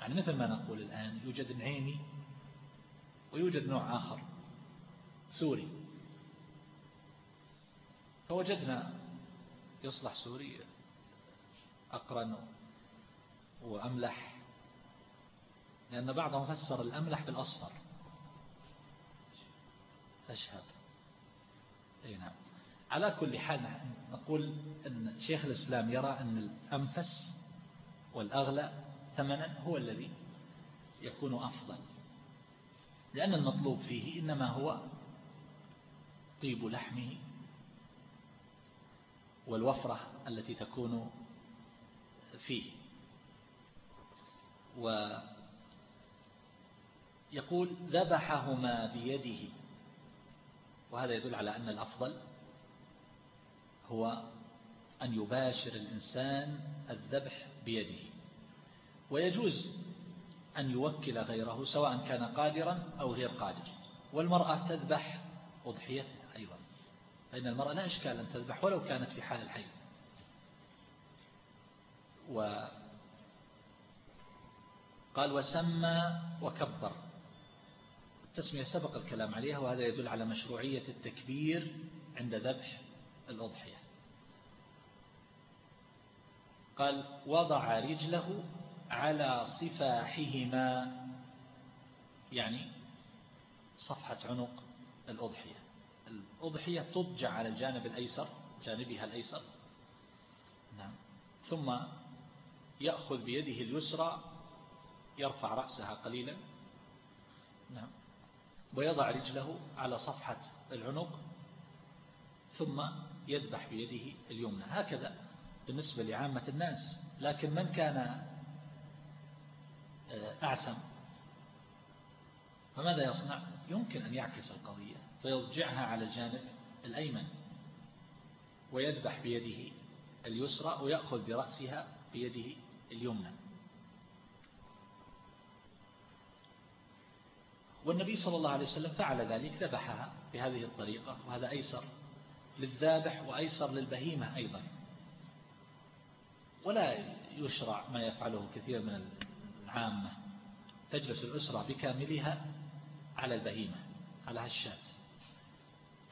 يعني مثل ما نقول الآن يوجد نعيمي ويوجد نوع آخر سوري. فوجدنا يصلح سوري أقرن وأملح لأن بعضهم فسر الأملح بالأصفر. أشهد. أي نعم. على كل حال نقول أن شيخ الإسلام يرى أن الأنفس والأغلى ثمنا هو الذي يكون أفضل لأن المطلوب فيه إنما هو طيب لحمه والوفرة التي تكون فيه. ويقول ذبحهما بيده. وهذا يدل على أن الأفضل هو أن يباشر الإنسان الذبح بيده. ويجوز أن يوكل غيره سواء كان قادرا أو غير قادر. والمرأة تذبح أضحيتها أيضا. فإن المرأة لا إشكال أن تذبح ولو كانت في حال الحي و قال وسمى وكبر. التسمية سبق الكلام عليها وهذا يدل على مشروعية التكبير عند ذبح الأضحية. قال وضع رجله على صفاحهما يعني صفحة عنق الأضحية. الأضحية تضجع على الجانب الأيسر جانبها الأيسر. نعم. ثم يأخذ بيده اليسرى يرفع رأسها قليلا نعم ويضع رجله على صفحة العنق ثم يذبح بيده اليمنى. هكذا بالنسبة لعامة الناس. لكن من كان آه، أعسم فماذا يصنع؟ يمكن أن يعكس القضية فيضجعها على الجانب الأيمن ويذبح بيده اليسرى ويأخذ برأسها بيده اليمنى. والنبي صلى الله عليه وسلم فعل ذلك ذبحها بهذه الطريقة وهذا أيسر للذابح وأيسر للبهيمة أيضا. ولا يشرع ما يفعله كثير من العامة. تجلس الأسرة بكاملها على البهيمة على هالشات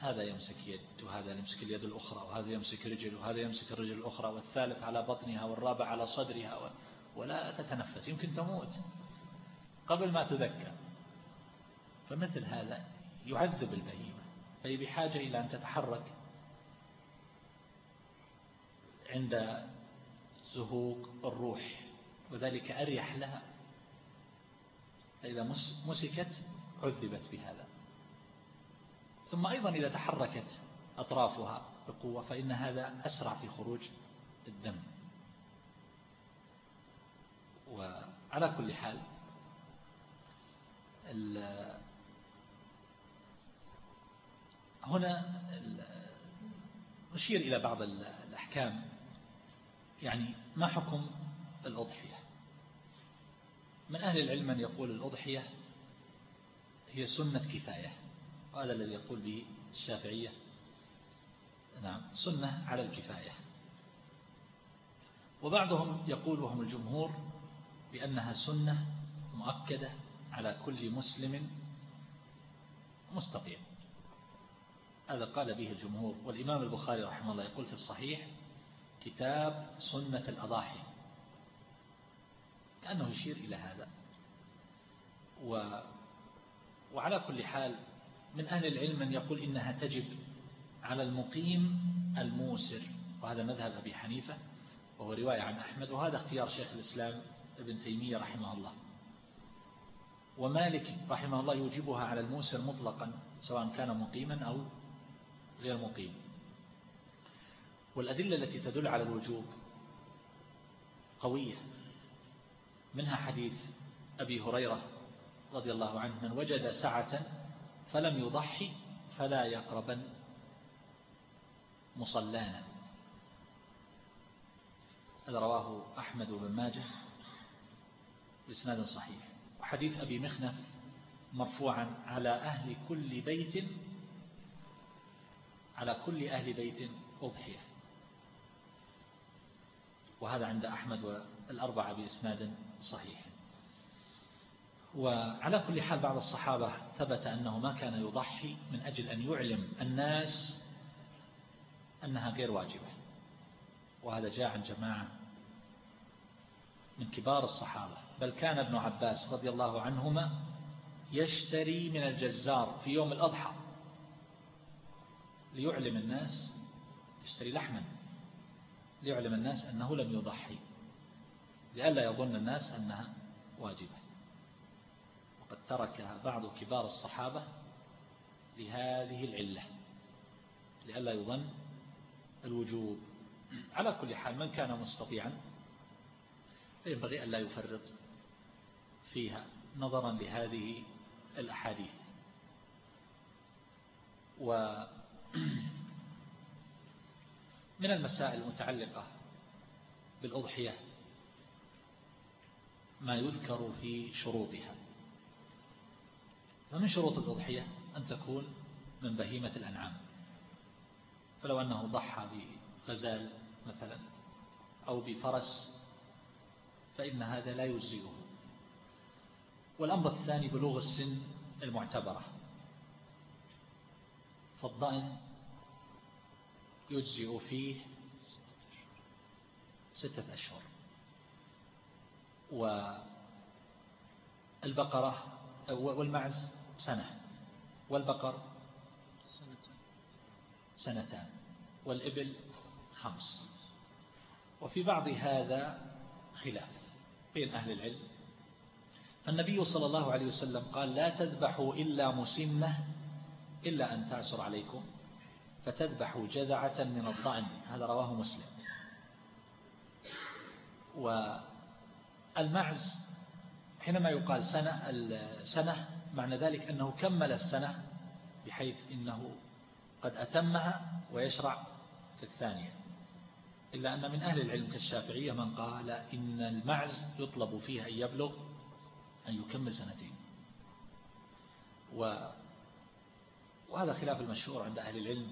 هذا يمسك يد وهذا يمسك اليد الأخرى وهذا يمسك رجل وهذا يمسك الرجل الأخرى والثالث على بطنها والرابع على صدرها ولا تتنفس يمكن تموت قبل ما تذكر. فمثل هذا يعذب البهيمة فهي بحاجة إلى أن تتحرك عند زهوق الروح وذلك أريح لها. فإذا مسكت عذبت بهذا. ثم أيضا إذا تحركت أطرافها بقوة فإن هذا أسرع في خروج الدم. وعلى كل حال هنا نشير إلى بعض الأحكام. يعني ما حكم الأضحية؟ من أهل العلم من يقول الأضحية هي سنة كفاية. وهذا الذي يقول به الشافعية. نعم سنة على الكفاية. وبعضهم يقول وهم الجمهور بأنها سنة مؤكدة على كل مسلم مستطيع. هذا قال به الجمهور. والإمام البخاري رحمه الله يقول في الصحيح كتاب سنة الأضاحي. كأنه يشير إلى هذا. و وعلى كل حال من أهل العلم من يقول إنها تجب على المقيم الموسر وهذا مذهب أبي حنيفة وهو رواية عن أحمد وهذا اختيار شيخ الإسلام ابن تيمية رحمه الله. ومالك رحمه الله يوجبها على الموسر مطلقا سواء كان مقيما أو غير مقيم. والأدلة التي تدل على الوجوب قوية. منها حديث أبي هريرة رضي الله عنه من وجد سعة فلم يضحي فلا يقربن مصلانا. هذا رواه أحمد بن ماجه بإسناد صحيح. وحديث أبي مخنف مرفوعا على أهل كل بيت على كل أهل بيت أضحية. وهذا عند أحمد والأربعة بإسناد صحيح. وعلى كل حال بعض الصحابة ثبت أنه ما كان يضحي من أجل أن يعلم الناس أنها غير واجبة. وهذا جاء عن جماعة من كبار الصحابة. بل كان ابن عباس رضي الله عنهما يشتري من الجزار في يوم الأضحى ليعلم الناس يشتري لحما ليعلم الناس أنه لم يضحي لئلا يظن الناس أنها واجبة. وقد تركها بعض كبار الصحابة لهذه العلة لئلا يظن الوجوب. على كل حال من كان مستطيعا فينبغي أن لا يفرط فيها نظرا لهذه الأحاديث. و <clears throat> من المسائل المتعلقة بالأضحية ما يذكر في شروطها. فمن شروط الأضحية أن تكون من بهيمة الأنعام. فلو أنه ضحى بغزال مثلا أو بفرس فإن هذا لا يجزئه. والأمر الثاني بلوغ السن المعتبرة. فالضأن يجزئ فيه ستة أشهر. والبقرة والمعز سنة. والبقر؟ سنتان. والإبل؟ خمس. وفي بعض هذا خلاف بين أهل العلم. النبي صلى الله عليه وسلم قال لا تذبحوا إلا مسنة إلا أن تعسر عليكم فتذبحوا جذعة من الضأن هذا رواه مسلم. والمعز حينما يقال سنة السنة معنى ذلك أنه كمل السنة بحيث إنه قد أتمها ويشرع في الثانية. إلا أن من أهل العلم كالشافعية من قال إن المعز يطلب فيها أن يبلغ أن يكمل سنتين. و وهذا خلاف المشهور عند أهل العلم.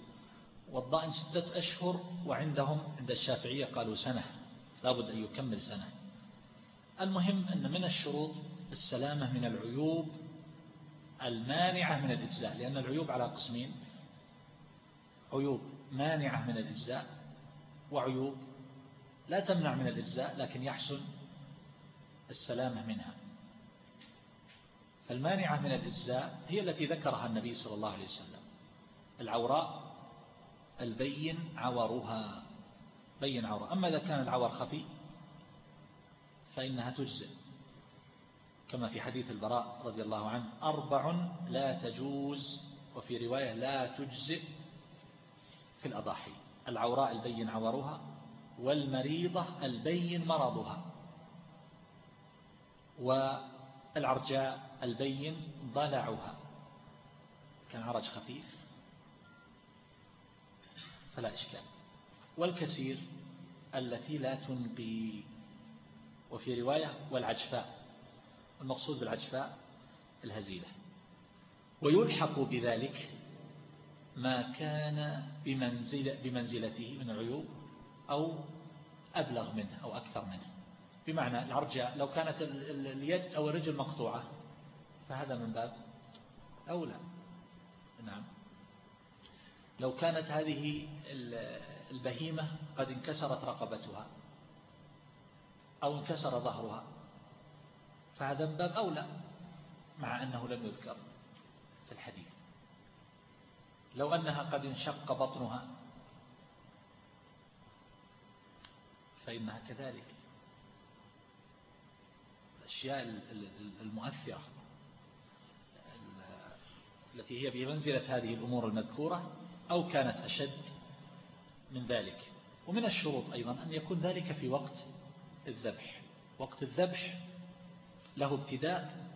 والضائن ستة أشهر وعندهم عند الشافعية قالوا سنة لابد أن يكمل سنة. المهم أن من الشروط السلامة من العيوب المانعة من الإجزاء لأن العيوب على قسمين. عيوب مانعة من الإجزاء وعيوب لا تمنع من الإجزاء لكن يحسن السلامة منها. فالمانعة من الإجزاء هي التي ذكرها النبي صلى الله عليه وسلم. العوراء البين عورها. بين عورها أما إذا كان العور خفي فإنها تجزئ. كما في حديث البراء رضي الله عنه أربع لا تجوز وفي رواية لا تجزئ في الأضاحي. العوراء البين عورها والمريضة البين مرضها. والعرجاء البين ضلعها كان عرج خفيف. فلا إشكال. والكثير التي لا تنقي. وفي رواية والعجفاء. المقصود بالعجفاء الهزيلة. ويلحق بذلك ما كان بمنزل بمنزلته من العيوب أو أبلغ منه أو أكثر منه. بمعنى العرجاء لو كانت اليد أو الرجل مقطوعة فهذا من باب أولى. نعم. لو كانت هذه البهيمة قد انكسرت رقبتها أو انكسر ظهرها فهذا من باب أولى مع أنه لم يذكر في الحديث. لو أنها قد انشق بطنها فإنها كذلك. الأشياء المؤثرة التي هي بمنزلة هذه الأمور المذكورة أو كانت أشد من ذلك. ومن الشروط أيضا أن يكون ذلك في وقت الذبح. وقت الذبح له ابتداء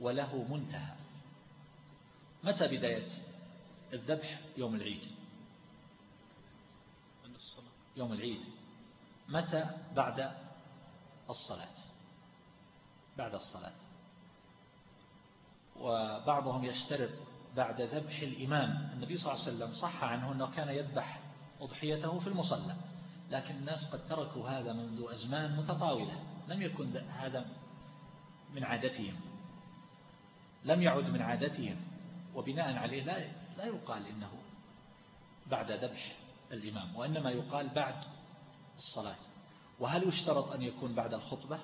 وله منتهى. متى بداية الذبح؟ يوم العيد. يوم العيد. متى؟ بعد الصلاة. بعد الصلاة. وبعضهم يشترط بعد ذبح الإمام. النبي صلى الله عليه وسلم صح عنه أنه كان يذبح أضحيته في المصلى. لكن الناس قد تركوا هذا منذ أزمان متطاولة. لم يكن هذا من عادتهم. لم يعد من عادتهم. وبناء عليه لا لا يقال إنه بعد ذبح الإمام وإنما يقال بعد الصلاة. وهل يشترط أن يكون بعد الخطبة؟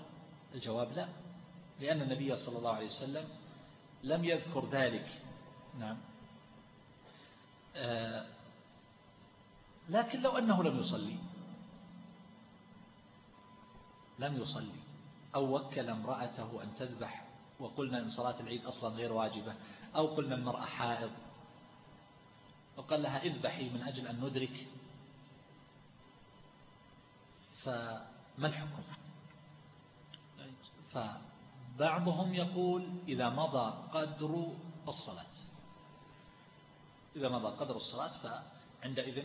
الجواب لا. لأن النبي صلى الله عليه وسلم لم يذكر ذلك. نعم. آه لكن لو أنه لم يصلي لم يصلي. أو وكل امرأته أن تذبح وقلنا إن صلاة العيد أصلا غير واجبة أو قلنا المرأة حائض. وقال لها اذبحي من أجل أن ندرك فما الحكم فبعضهم يقول إذا مضى قدر الصلاة. إذا مضى قدر الصلاة فعندئذ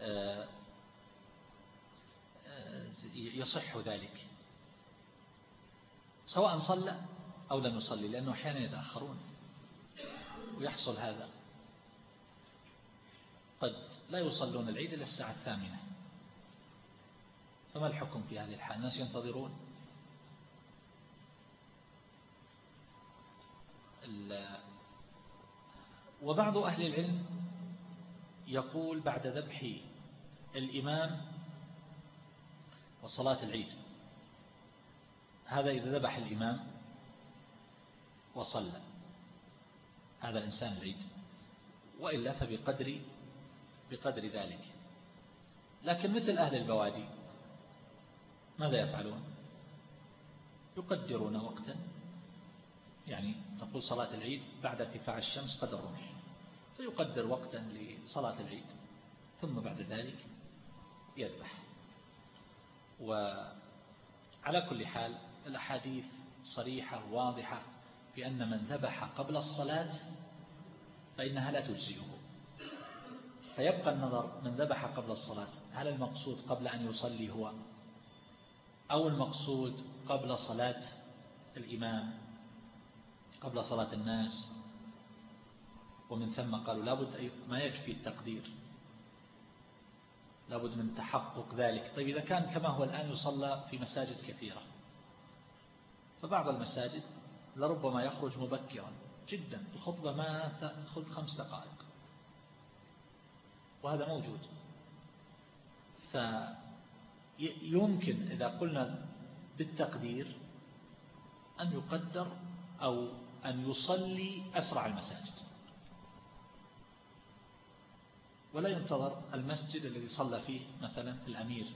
آه، آه، يصح ذلك. سواء صلى أو لم يصلي لأنه أحيانا يتأخرون ويحصل هذا. قد لا يصلون العيد إلا الساعة الثامنة. فما الحكم في هذه الحال؟ الناس ينتظرون. وبعض أهل العلم يقول بعد ذبح الإمام وصلاة العيد. هذا إذا ذبح الإمام وصلى. هذا إنسان العيد. وإلا فبقدر بقدر ذلك. لكن مثل أهل البوادي ماذا يفعلون؟ يقدرون وقتا. يعني تقول صلاة العيد بعد ارتفاع الشمس قدر الرمح. فيقدر وقتا لصلاة العيد. ثم بعد ذلك يذبح. وعلى كل حال الأحاديث صريحة واضحة بأن من ذبح قبل الصلاة فإنها لا تجزئه. فيبقى النظر من ذبح قبل الصلاة هل المقصود قبل أن يصلي هو أو المقصود قبل صلاة الإمام قبل صلاة الناس؟ ومن ثم قالوا لابد ما يكفي التقدير. لابد من تحقق ذلك. طيب إذا كان كما هو الآن يصلى في مساجد كثيرة. فبعض المساجد لربما يخرج مبكرا جدا الخطبة ما تأخذ خمس دقائق. وهذا موجود. فيمكن إذا قلنا بالتقدير أن يقدر أو أن يصلي أسرع المساجد. ولا ينتظر المسجد الذي صلى فيه مثلا الأمير.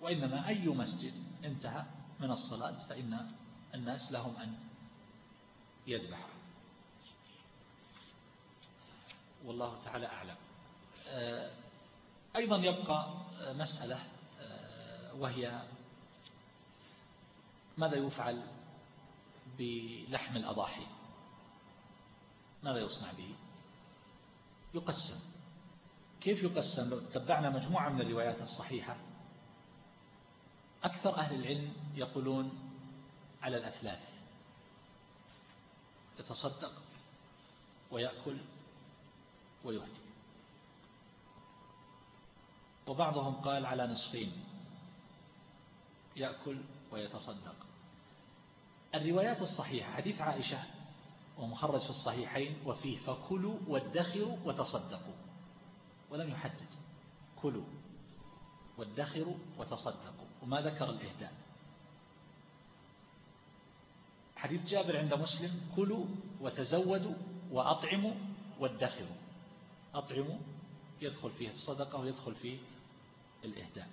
وإنما أي مسجد انتهى من الصلاة فإن الناس لهم أن يذبحوا. والله تعالى أعلم. آه، أيضا يبقى مسألة آه، وهي ماذا يفعل بلحم الأضاحي؟ ماذا يصنع به؟ يقسم. كيف يقسم؟ تبعنا مجموعة من الروايات الصحيحة. أكثر أهل العلم يقولون على الأثلاث. يتصدق ويأكل ويهدي. وبعضهم قال على نصفين. يأكل ويتصدق. الروايات الصحيحة حديث عائشة ومخرج في الصحيحين وفيه فكلوا وادخروا وتصدقوا. ولم يحدد. كلوا وادخروا وتصدقوا. وما ذكر الإهداء. حديث جابر عند مسلم كلوا وتزودوا وأطعموا وادخروا. أطعموا يدخل فيه الصدقة ويدخل فيه الإهداء.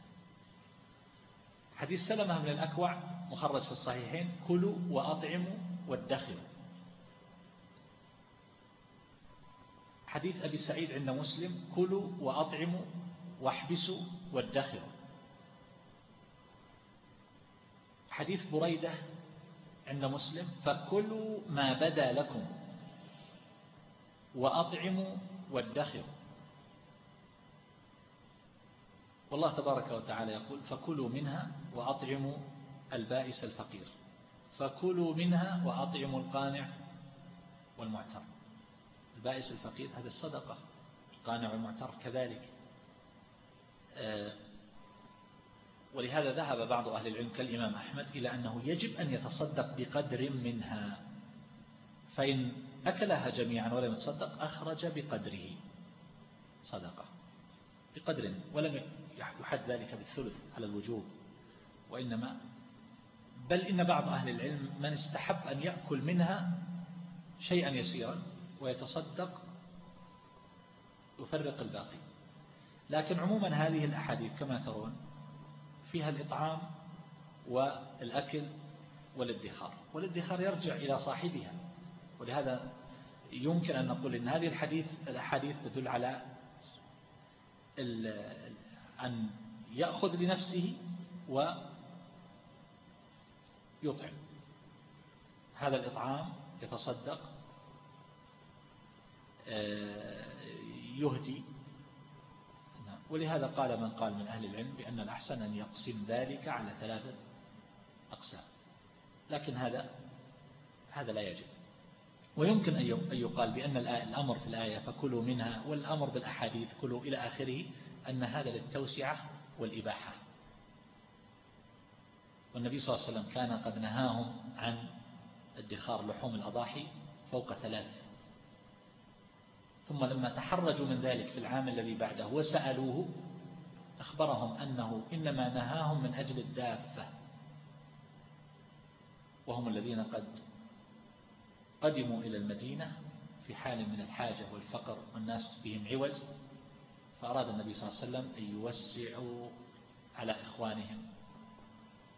حديث سلمة من الأكوع مخرج في الصحيحين كلوا وأطعموا وادخروا. حديث أبي سعيد عند مسلم كلوا وأطعموا واحبسوا وادخروا. حديث بريدة عند مسلم فكلوا ما بدا لكم وأطعموا وادخروا. والله تبارك وتعالى يقول فكلوا منها وأطعموا البائس الفقير. فكلوا منها وأطعموا القانع والمعتر. البائس الفقير هذا الصدقة القانع والمعتر كذلك. آه، ولهذا ذهب بعض أهل العلم كالإمام أحمد إلى أنه يجب أن يتصدق بقدر منها فإن أكلها جميعا ولم يتصدق أخرج بقدره. صدقة. بقدر ولم يحد ذلك بالثلث على الوجوب وإنما بل إن بعض أهل العلم من استحب أن يأكل منها شيئا يسيرا ويتصدق يفرق الباقي. لكن عموما هذه الأحاديث كما ترون فيها الإطعام والأكل والادخار. والادخار يرجع إلى صاحبها. ولهذا يمكن أن نقول أن هذه الحديث الأحاديث تدل على أن يأخذ لنفسه ويطعم. هذا الإطعام يتصدق آه، يهدي ولهذا قال من قال من أهل العلم بأن الأحسن أن يقسم ذلك على ثلاثة أقسام. لكن هذا هذا لا يجب. ويمكن أن يقال بأن الأمر في الآية فكلوا منها والأمر بالأحاديث كلوا إلى آخره أن هذا للتوسعة والإباحة. والنبي صلى الله عليه وسلم كان قد نهاهم عن ادخار لحوم الأضاحي فوق ثلاث ثم لما تحرجوا من ذلك في العام الذي بعده وسألوه أخبرهم أنه إنما نهاهم من أجل الدافة وهم الذين قد قدموا إلى المدينة في حال من الحاجة والفقر والناس فيهم عوز فأراد النبي صلى الله عليه وسلم أن يوسعوا على إخوانهم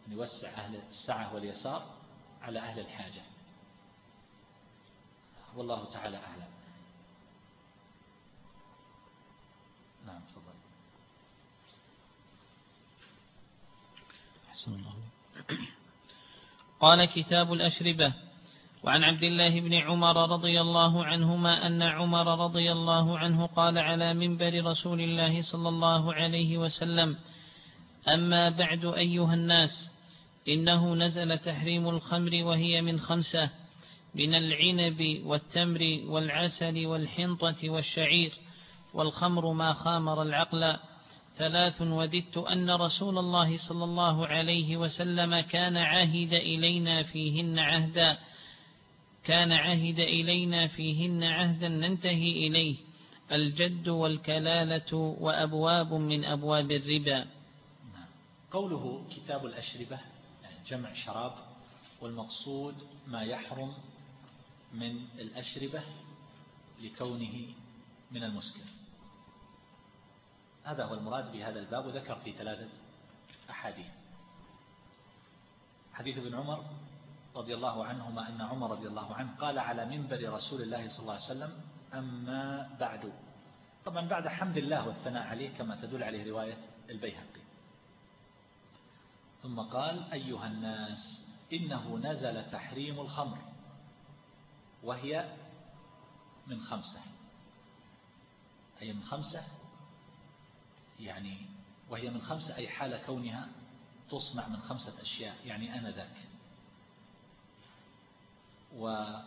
أن يوسع أهل السعة واليسار على أهل الحاجة. والله تعالى أعلم. نعم تفضل. أحسن الله. قال كتاب الأشربة. وعن عبد الله بن عمر رضي الله عنهما أن عمر رضي الله عنه قال على منبر رسول الله صلى الله عليه وسلم أما بعد أيها الناس إنه نزل تحريم الخمر وهي من خمسة من العنب والتمر والعسل والحنطة والشعير. والخمر ما خامر العقل. ثلاث وددت أن رسول الله صلى الله عليه وسلم كان عهد إلينا فيهن عهدا. كان عهد إلينا فيهن عهدا ننتهي إليه. الجد والكلالة وأبواب من أبواب الربا. قوله كتاب الأشربة يعني جمع شراب والمقصود ما يحرم من الأشربة لكونه من المسكر. هذا هو المراد بهذا الباب وذكر في ثلاثة أحاديث. حديث ابن عمر رضي الله عنهما أن عمر رضي الله عنه قال على منبر رسول الله صلى الله عليه وسلم أما بعد. طبعا بعد حمد الله والثناء عليه كما تدل عليه رواية البيهقي. ثم قال أيها الناس إنه نزل تحريم الخمر وهي من خمسة. أي من خمسة؟ يعني وهي من خمسة أي حال كونها تصنع من خمسة أشياء يعني أنا ذاك وهذا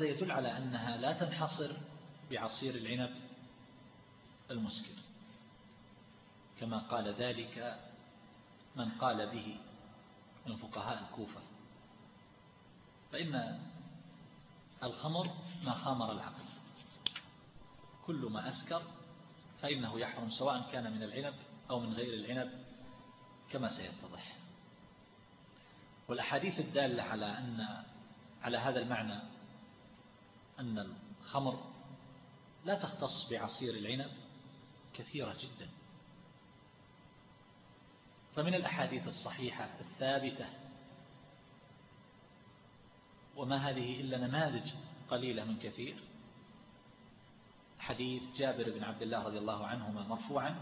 يدل على أنها لا تنحصر بعصير العنب المسكر. كما قال ذلك من قال به من فقهاء الكوفة. فإن الخمر ما خامر العقل. كل ما أسكر فإنه يحرم سواء كان من العنب أو من غير العنب كما سيتضح. والأحاديث الدالة على أن على هذا المعنى أن الخمر لا تختص بعصير العنب كثيرة جدا. فمن الأحاديث الصحيحة الثابتة وما هذه إلا نماذج قليلة من كثير حديث جابر بن عبد الله رضي الله عنهما مرفوعا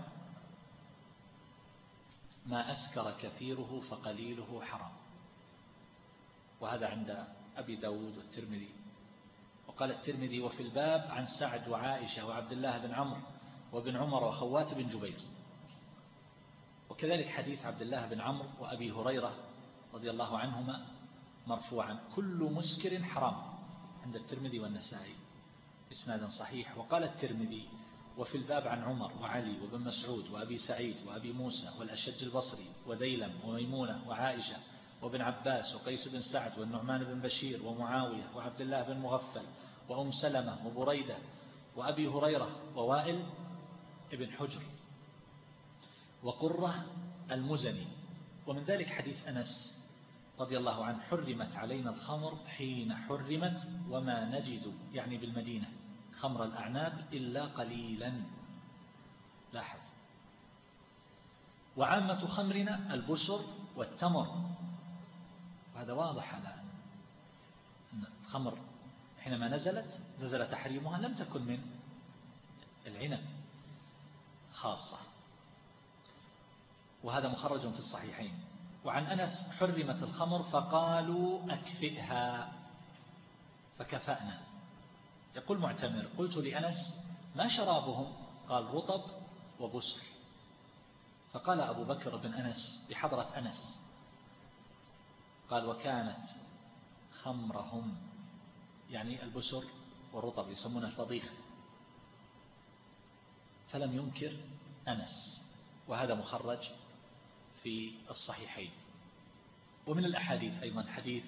ما أسكر كثيره فقليله حرام. وهذا عند أبي داود والترمذي. وقال الترمذي وفي الباب عن سعد وعائشة وعبد الله بن عمرو وابن عمر وخوات بن جبير. وكذلك حديث عبد الله بن عمرو وأبي هريرة رضي الله عنهما مرفوعا كل مسكر حرام. عند الترمذي والنسائي. إسنادا صحيح. وقال الترمذي وفي الباب عن عمر وعلي وابن مسعود وأبي سعيد وأبي موسى والأشج البصري وديلم وميمونة وعائشة وابن عباس وقيس بن سعد والنعمان بن بشير ومعاوية وعبد الله بن مغفل وأم سلمة وبريدة وأبي هريرة ووائل ابن حجر وقرة المزني ومن ذلك حديث أنس رضي الله عنه حرمت علينا الخمر حين حرمت وما نجد يعني بالمدينة. خمر الأعناب إلا قليلا. لاحظ. وعامة خمرنا البسر والتمر. وهذا واضح على أن الخمر حينما نزلت نزل تحريمها لم تكن من العنب خاصة. وهذا مخرج في الصحيحين. وعن أنس حرمت الخمر فقالوا أكفئها. فكفأنا. يقول معتمر قلت لأنس ما شرابهم؟ قال رطب وبسر. فقال أبو بكر بن أنس بحضرة أنس قال وكانت خمرهم يعني البسر والرطب يسمونها الفضيخ. فلم ينكر أنس وهذا مخرج في الصحيحين. ومن الأحاديث أيضا حديث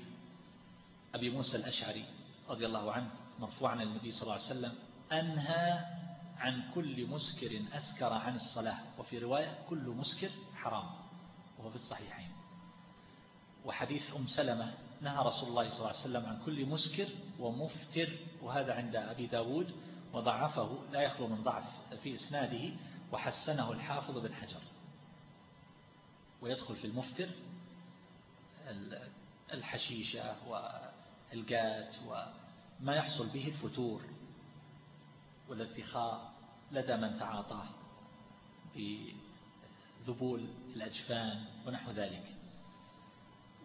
أبي موسى الأشعري رضي الله عنه مرفوعا النبي صلى الله عليه وسلم أنهى عن كل مسكر أسكر عن الصلاة. وفي رواية كل مسكر حرام وهو في الصحيحين. وحديث أم سلمة نهى رسول الله صلى الله عليه وسلم عن كل مسكر ومفتر وهذا عند أبي داود وضعفه لا يخلو من ضعف في إسناده وحسنه الحافظ بن حجر. ويدخل في المفتر الحشيشة والقات وما يحصل به الفتور والارتخاء لدى من تعاطاه بذبول الأجفان ونحو ذلك.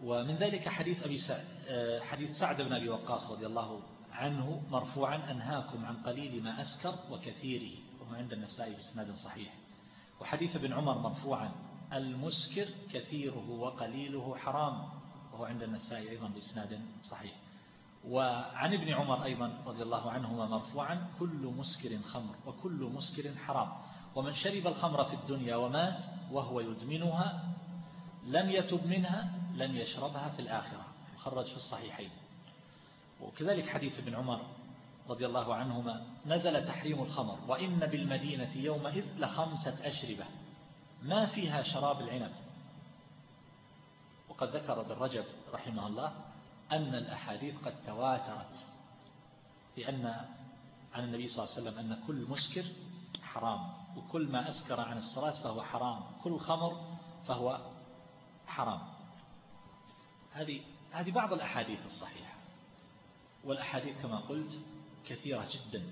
ومن ذلك حديث أبي سعد حديث سعد بن أبي وقاص رضي الله عنه مرفوعا أنهاكم عن قليل ما أسكر وكثيره. وهو عند النسائي بسناد صحيح. وحديث ابن عمر مرفوعا المسكر كثيره وقليله حرام. وهو عند النسائي أيضا بإسناد صحيح. وعن ابن عمر أيضا رضي الله عنهما مرفوعا كل مسكر خمر وكل مسكر حرام. ومن شرب الخمر في الدنيا ومات وهو يدمنها لم يتب منها لم يشربها في الآخرة. مخرج في الصحيحين. وكذلك حديث ابن عمر رضي الله عنهما نزل تحريم الخمر وإن بالمدينة يومئذ لخمسة أشربة ما فيها شراب العنب. وقد ذكر ابن رجب رحمه الله أن الأحاديث قد تواترت في أن عن النبي صلى الله عليه وسلم أن كل مسكر حرام وكل ما أسكر عن الصلاة فهو حرام كل خمر فهو حرام. هذه هذه بعض الأحاديث الصحيحة والأحاديث كما قلت كثيرة جدا.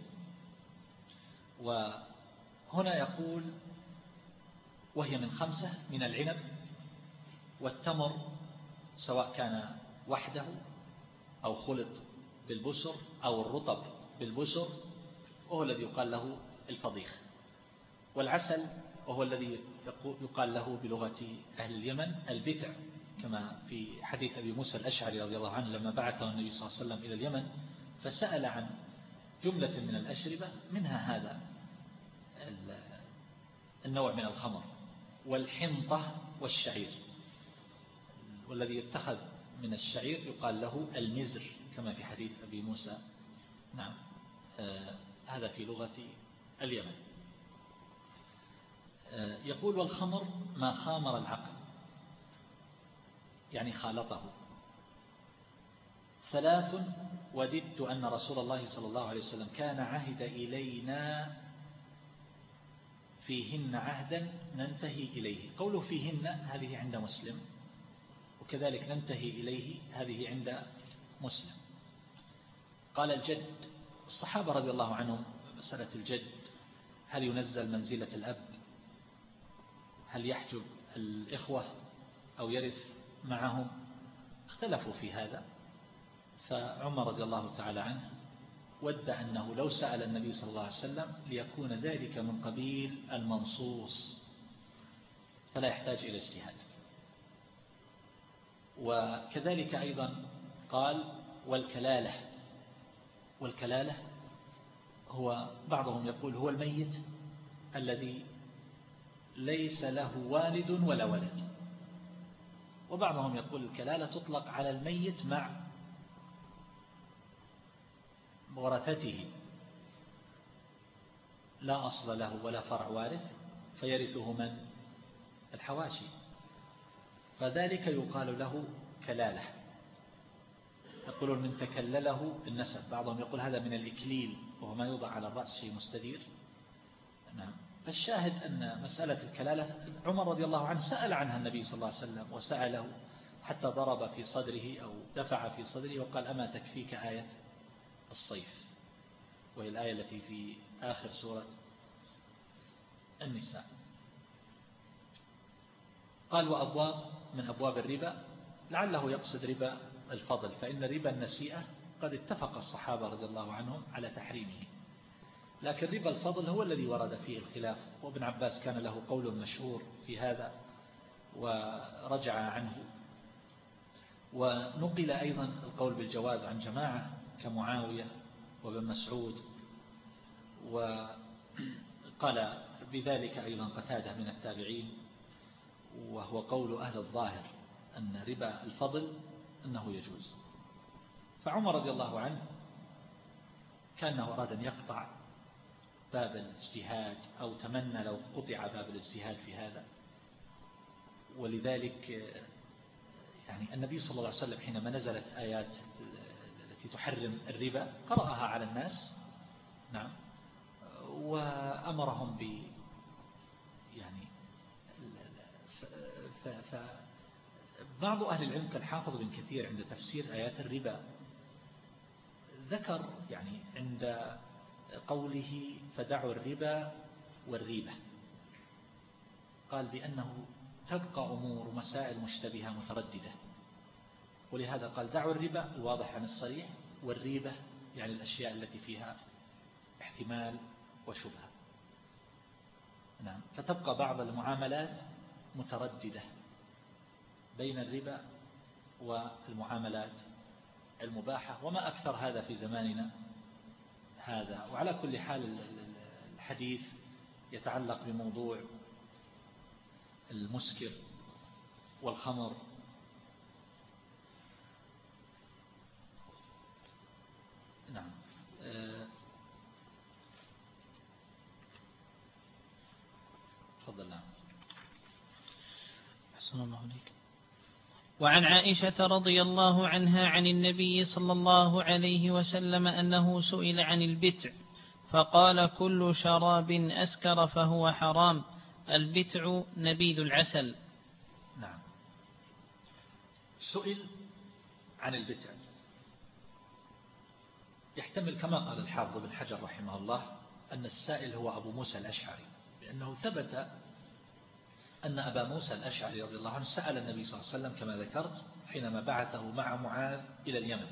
وهنا يقول وهي من خمسة من العنب والتمر سواء كان وحده أو خلط بالبسر أو الرطب بالبسر وهو الذي يقال له الفضيخ. والعسل وهو الذي يقال له بلغة أهل اليمن البتع كما في حديث أبي موسى الأشعري رضي الله عنه لما بعثه النبي صلى الله عليه وسلم إلى اليمن فسأل عن جملة من الأشربة منها هذا النوع من الخمر والحنطة والشعير والذي يتخذ من الشعير يقال له المزر كما في حديث أبي موسى. نعم. آه هذا في لغة اليمن. آه يقول والخمر ما خامر العقل يعني خالطه. ثلاث وددت أن رسول الله صلى الله عليه وسلم كان عهد إلينا فيهن عهدا ننتهي إليه. قوله فيهن هذه عند مسلم. وكذلك ننتهي إليه هذه عند مسلم. قال الجد الصحابة رضي الله عنهم مسألة الجد هل ينزل منزلة الأب؟ هل يحجب الإخوة أو يرث معهم؟ اختلفوا في هذا. فعمر رضي الله تعالى عنه ود أنه لو سأل النبي صلى الله عليه وسلم ليكون ذلك من قبيل المنصوص فلا يحتاج إلى اجتهاد. وكذلك أيضا قال والكلالة. والكلالة هو بعضهم يقول هو الميت الذي ليس له والد ولا ولد. وبعضهم يقول الكلالة تطلق على الميت مع ورثته. لا أصل له ولا فرع وارث فيرثه من؟ الحواشي. فذلك يقال له كلالة. يقولون من تكلله النسب. بعضهم يقول هذا من الإكليل وهو ما يوضع على الرأس شيء مستدير. نعم. فالشاهد أن مسألة الكلالة عمر رضي الله عنه سأل عنها النبي صلى الله عليه وسلم وسأله حتى ضرب في صدره أو دفع في صدره وقال أما تكفيك آية الصيف؟ وهي الآية التي في آخر سورة النساء. قال وأبواب من أبواب الربا لعله يقصد ربا الفضل فإن ربا النسيئة قد اتفق الصحابة رضي الله عنهم على تحريمه. لكن ربا الفضل هو الذي ورد فيه الخلاف وابن عباس كان له قول مشهور في هذا ورجع عنه. ونقل أيضا القول بالجواز عن جماعة كمعاوية وابن مسعود وقال بذلك أيضا قتادة من التابعين. وهو قول أهل الظاهر أن ربا الفضل أنه يجوز. فعمر رضي الله عنه كأنه أراد أن يقطع باب الاجتهاد أو تمنى لو قطع باب الاجتهاد في هذا. ولذلك يعني النبي صلى الله عليه وسلم حينما نزلت آيات التي تحرم الربا قرأها على الناس نعم وأمرهم ب يعني ف ف بعض أهل العلم كالحافظ بن كثير عند تفسير آيات الربا. ذكر يعني عند قوله فدعوا الربا والريبة قال بأنه تبقى أمور ومسائل مشتبهة مترددة. ولهذا قال دعوا الربا الواضح عن الصريح والريبة يعني الأشياء التي فيها احتمال وشبهة. نعم. فتبقى بعض المعاملات مترددة. بين الربا والمعاملات المباحة وما أكثر هذا في زماننا هذا. وعلى كل حال الحديث يتعلق بموضوع المسكر والخمر. نعم. آه، تفضل نعم. أحسن الله عليك وعن عائشة رضي الله عنها عن النبي صلى الله عليه وسلم أنه سئل عن البتع فقال كل شراب أسكر فهو حرام البتع نبيذ العسل. نعم. سئل عن البتع. يحتمل كما قال الحافظ بن حجر رحمه الله أن السائل هو أبو موسى الأشعري لأنه ثبت أن أبا موسى الأشعري رضي الله عنه سأل النبي صلى الله عليه وسلم كما ذكرت حينما بعثه مع معاذ إلى اليمن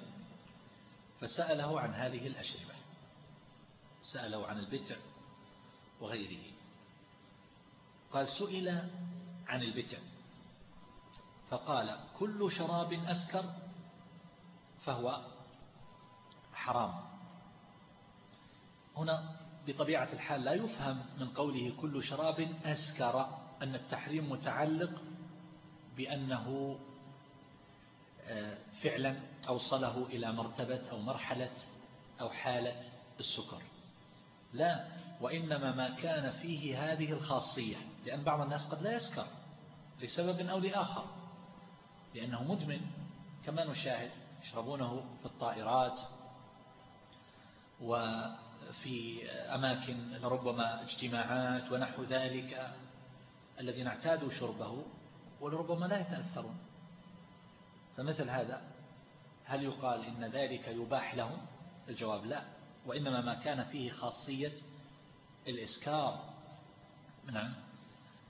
فسأله عن هذه الأشربة سأله عن البتع وغيره. قال سئل عن البتع فقال كل شراب أسكر فهو حرام. هنا بطبيعة الحال لا يفهم من قوله كل شراب أسكر. أن التحريم متعلق بأنه آه، فعلا أوصله إلى مرتبة أو مرحلة أو حالة السكر. لا وإنما ما كان فيه هذه الخاصية لأن بعض الناس قد لا يسكر لسبب أو لآخر لأنه مدمن. كما نشاهد يشربونه في الطائرات وفي أماكن ربما اجتماعات ونحو ذلك. الذين اعتادوا شربه ولربما لا يتأثرون. فمثل هذا هل يقال إن ذلك يباح لهم؟ الجواب لا وإنما ما كان فيه خاصية الإسكار نعم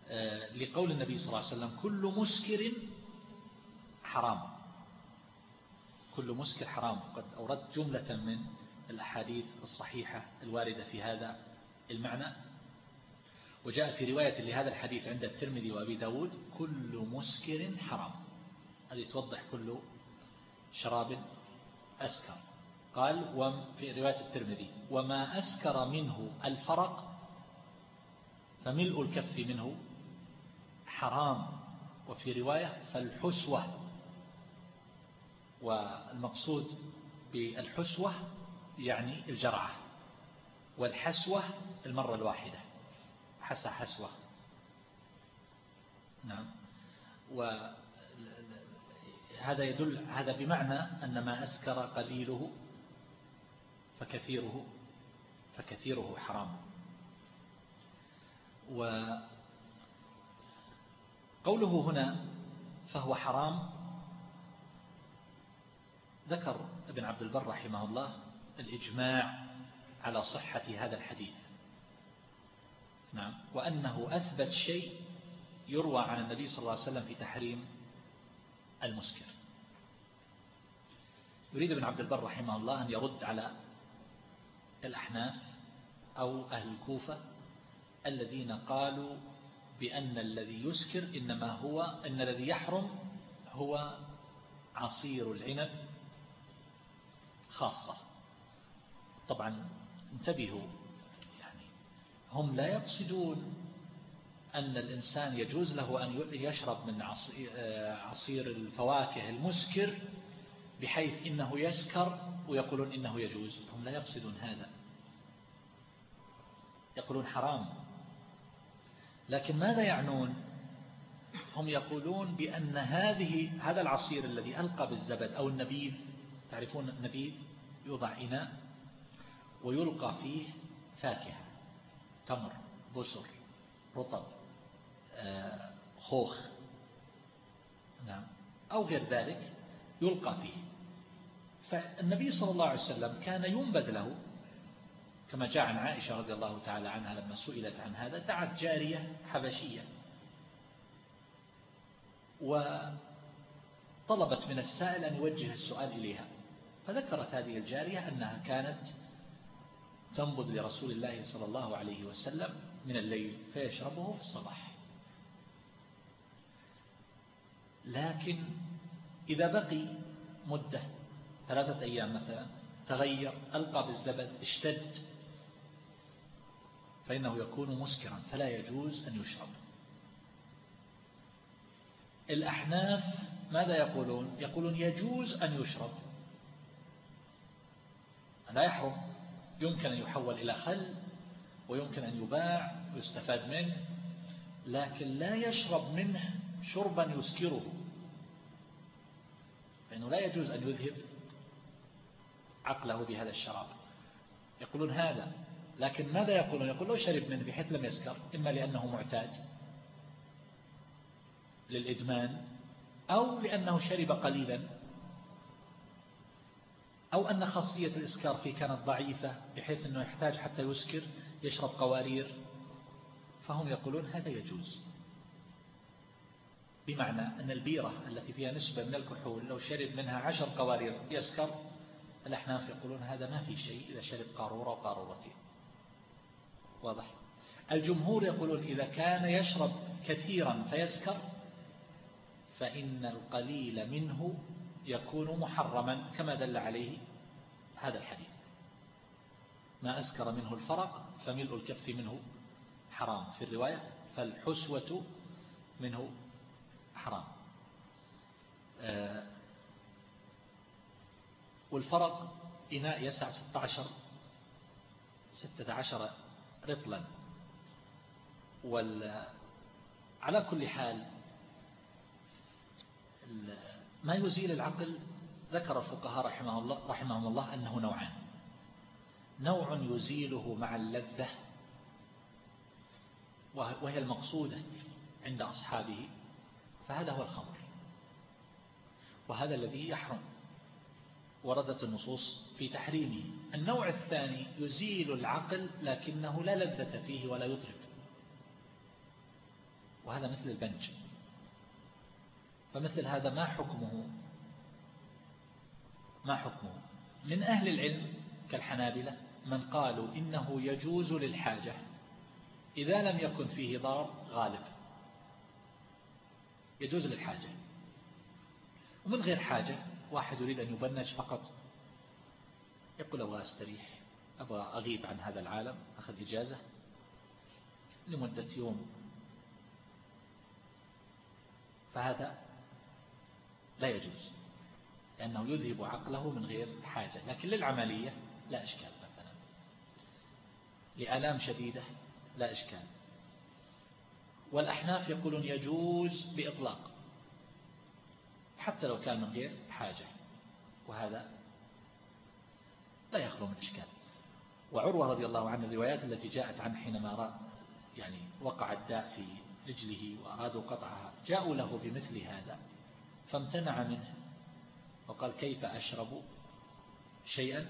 آه، لقول النبي صلى الله عليه وسلم كل مسكر حرام. كل مسكر حرام. قد أوردت جملة من الأحاديث الصحيحة الواردة في هذا المعنى. وجاء في رواية لهذا الحديث عند الترمذي وأبي داود كل مسكر حرام. هذه توضح كل شراب أسكر. قال في رواية الترمذي وما أسكر منه الفرق فملء الكف منه حرام. وفي رواية فالحسوة. والمقصود بالحسوة يعني الجرعة. والحسوة المرة الواحدة. حسى حسوة. نعم. وهذا يدل هذا بمعنى أن ما أسكر قليله فكثيره فكثيره حرام. وقوله هنا فهو حرام ذكر ابن عبد البر رحمه الله الإجماع على صحة هذا الحديث. نعم. وأنه أثبت شيء يروى عن النبي صلى الله عليه وسلم في تحريم المسكر. يريد ابن عبد البر رحمه الله أن يرد على الأحناف أو أهل الكوفة الذين قالوا بأن الذي يسكر إنما هو أن الذي يحرم هو عصير العنب خاصة. طبعا انتبهوا هم لا يقصدون أن الإنسان يجوز له أن يشرب من عصير الفواكه المسكر بحيث إنه يسكر ويقولون إنه يجوز. هم لا يقصدون هذا. يقولون حرام. لكن ماذا يعنون؟ هم يقولون بأن هذه هذا العصير الذي ألقى بالزبد أو النبيذ تعرفون النبيذ؟ يوضع إناء ويلقى فيه فاكهة. تمر بسر رطب آه، خوخ نعم أو غير ذلك يلقى فيه. فالنبي صلى الله عليه وسلم كان ينبذ له كما جاء عن عائشة رضي الله تعالى عنها لما سئلت عن هذا دعت جارية حبشية وطلبت من السائل أن يوجه السؤال إليها فذكرت هذه الجارية أنها كانت تنبض لرسول الله صلى الله عليه وسلم من الليل فيشربه في الصباح. لكن إذا بقي مدة ثلاثة أيام مثلا تغير ألقى بالزبد اشتد فإنه يكون مسكرا فلا يجوز أن يشرب. الأحناف ماذا يقولون؟ يقولون يجوز أن يشرب. لا يحرم. يمكن أن يحول إلى خل ويمكن أن يباع ويستفاد منه لكن لا يشرب منه شربا يسكره فإنه لا يجوز أن يذهب عقله بهذا الشراب. يقولون هذا لكن ماذا يقولون؟ يقول لو شرب منه بحيث لم يسكر إما لأنه معتاد للإدمان أو لأنه شرب قليلا. أو أن خاصية الإسكار فيه كانت ضعيفة بحيث أنه يحتاج حتى يسكر يشرب قوارير. فهم يقولون هذا يجوز. بمعنى أن البيرة التي فيها نسبة من الكحول لو شرب منها عشر قوارير يسكر الأحناف يقولون هذا ما في شيء إذا شرب قارورة وقارورتين واضح؟ الجمهور يقولون إذا كان يشرب كثيرا فيسكر فإن القليل منه يكون محرما كما دل عليه هذا الحديث. ما أسكر منه الفرق فملء الكف منه حرام. في الرواية فالحسوة منه حرام. آه، والفرق إناء يسع 16 16 رطلا. وال على كل حال ما يزيل العقل؟ ذكر الفقهاء رحمه الله رحمهم الله أنه نوعان. نوع يزيله مع اللذة وهي المقصودة عند أصحابه فهذا هو الخمر. وهذا الذي يحرم. وردت النصوص في تحريمه. النوع الثاني يزيل العقل لكنه لا لذة فيه ولا يطرب وهذا مثل البنج. فمثل هذا ما حكمه؟ ما حكمه؟ من أهل العلم كالحنابلة من قالوا إنه يجوز للحاجة. إذا لم يكن فيه ضرر غالب. يجوز للحاجة. ومن غير حاجة واحد يريد أن يبنج فقط. يقول أبغى أستريح أبغى أغيب عن هذا العالم أخذ إجازة. لمدة يوم. فهذا لا يجوز لأنه يذهب عقله من غير حاجة لكن للعملية لا إشكال مثلا. لآلام شديدة لا إشكال. والأحناف يقولون يجوز بإطلاق حتى لو كان من غير حاجة وهذا لا يخلو من إشكال. وعروة رضي الله عنه الروايات التي جاءت عنه حينما رأى يعني وقع الداء في رجله وأرادوا قطعها جاءوا له بمثل هذا. فامتنع منه. وقال كيف أشرب شيئا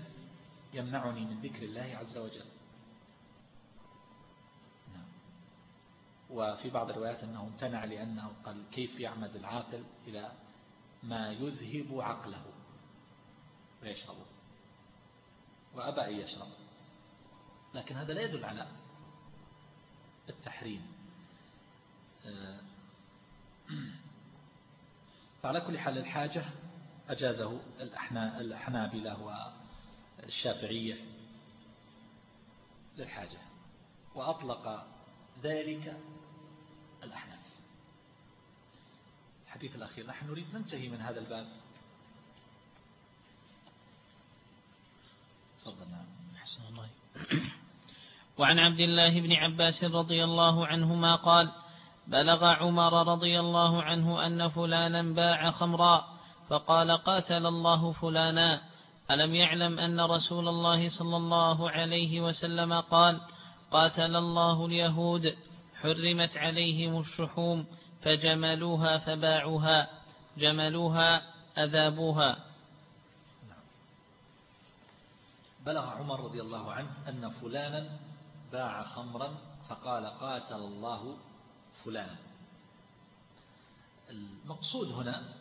يمنعني من ذكر الله عز وجل. نعم. وفي بعض الروايات أنه امتنع لأنه قال كيف يعمد العاقل إلى ما يذهب عقله. ويشربه وأبى أن يشرب. لكن هذا لا يدل على التحريم. آه، فعلى كل حال الحاجة أجازه الأحنابلة والشافعية للحاجة وأطلق ذلك الأحناف. الحديث الأخير نحن نريد ننتهي من هذا الباب. تفضل نعم. حسن الله. وعن عبد الله بن عباس رضي الله عنهما قال بلغ عمر رضي الله عنه أن فلانا باع خمرا فقال قاتل الله فلانا. ألم يعلم أن رسول الله صلى الله عليه وسلم قال قاتل الله اليهود حرمت عليهم الشحوم فجملوها فباعوها جملوها أذابوها. بلغ عمر رضي الله عنه أن فلانا باع خمرا فقال قاتل الله فلانا المقصود هنا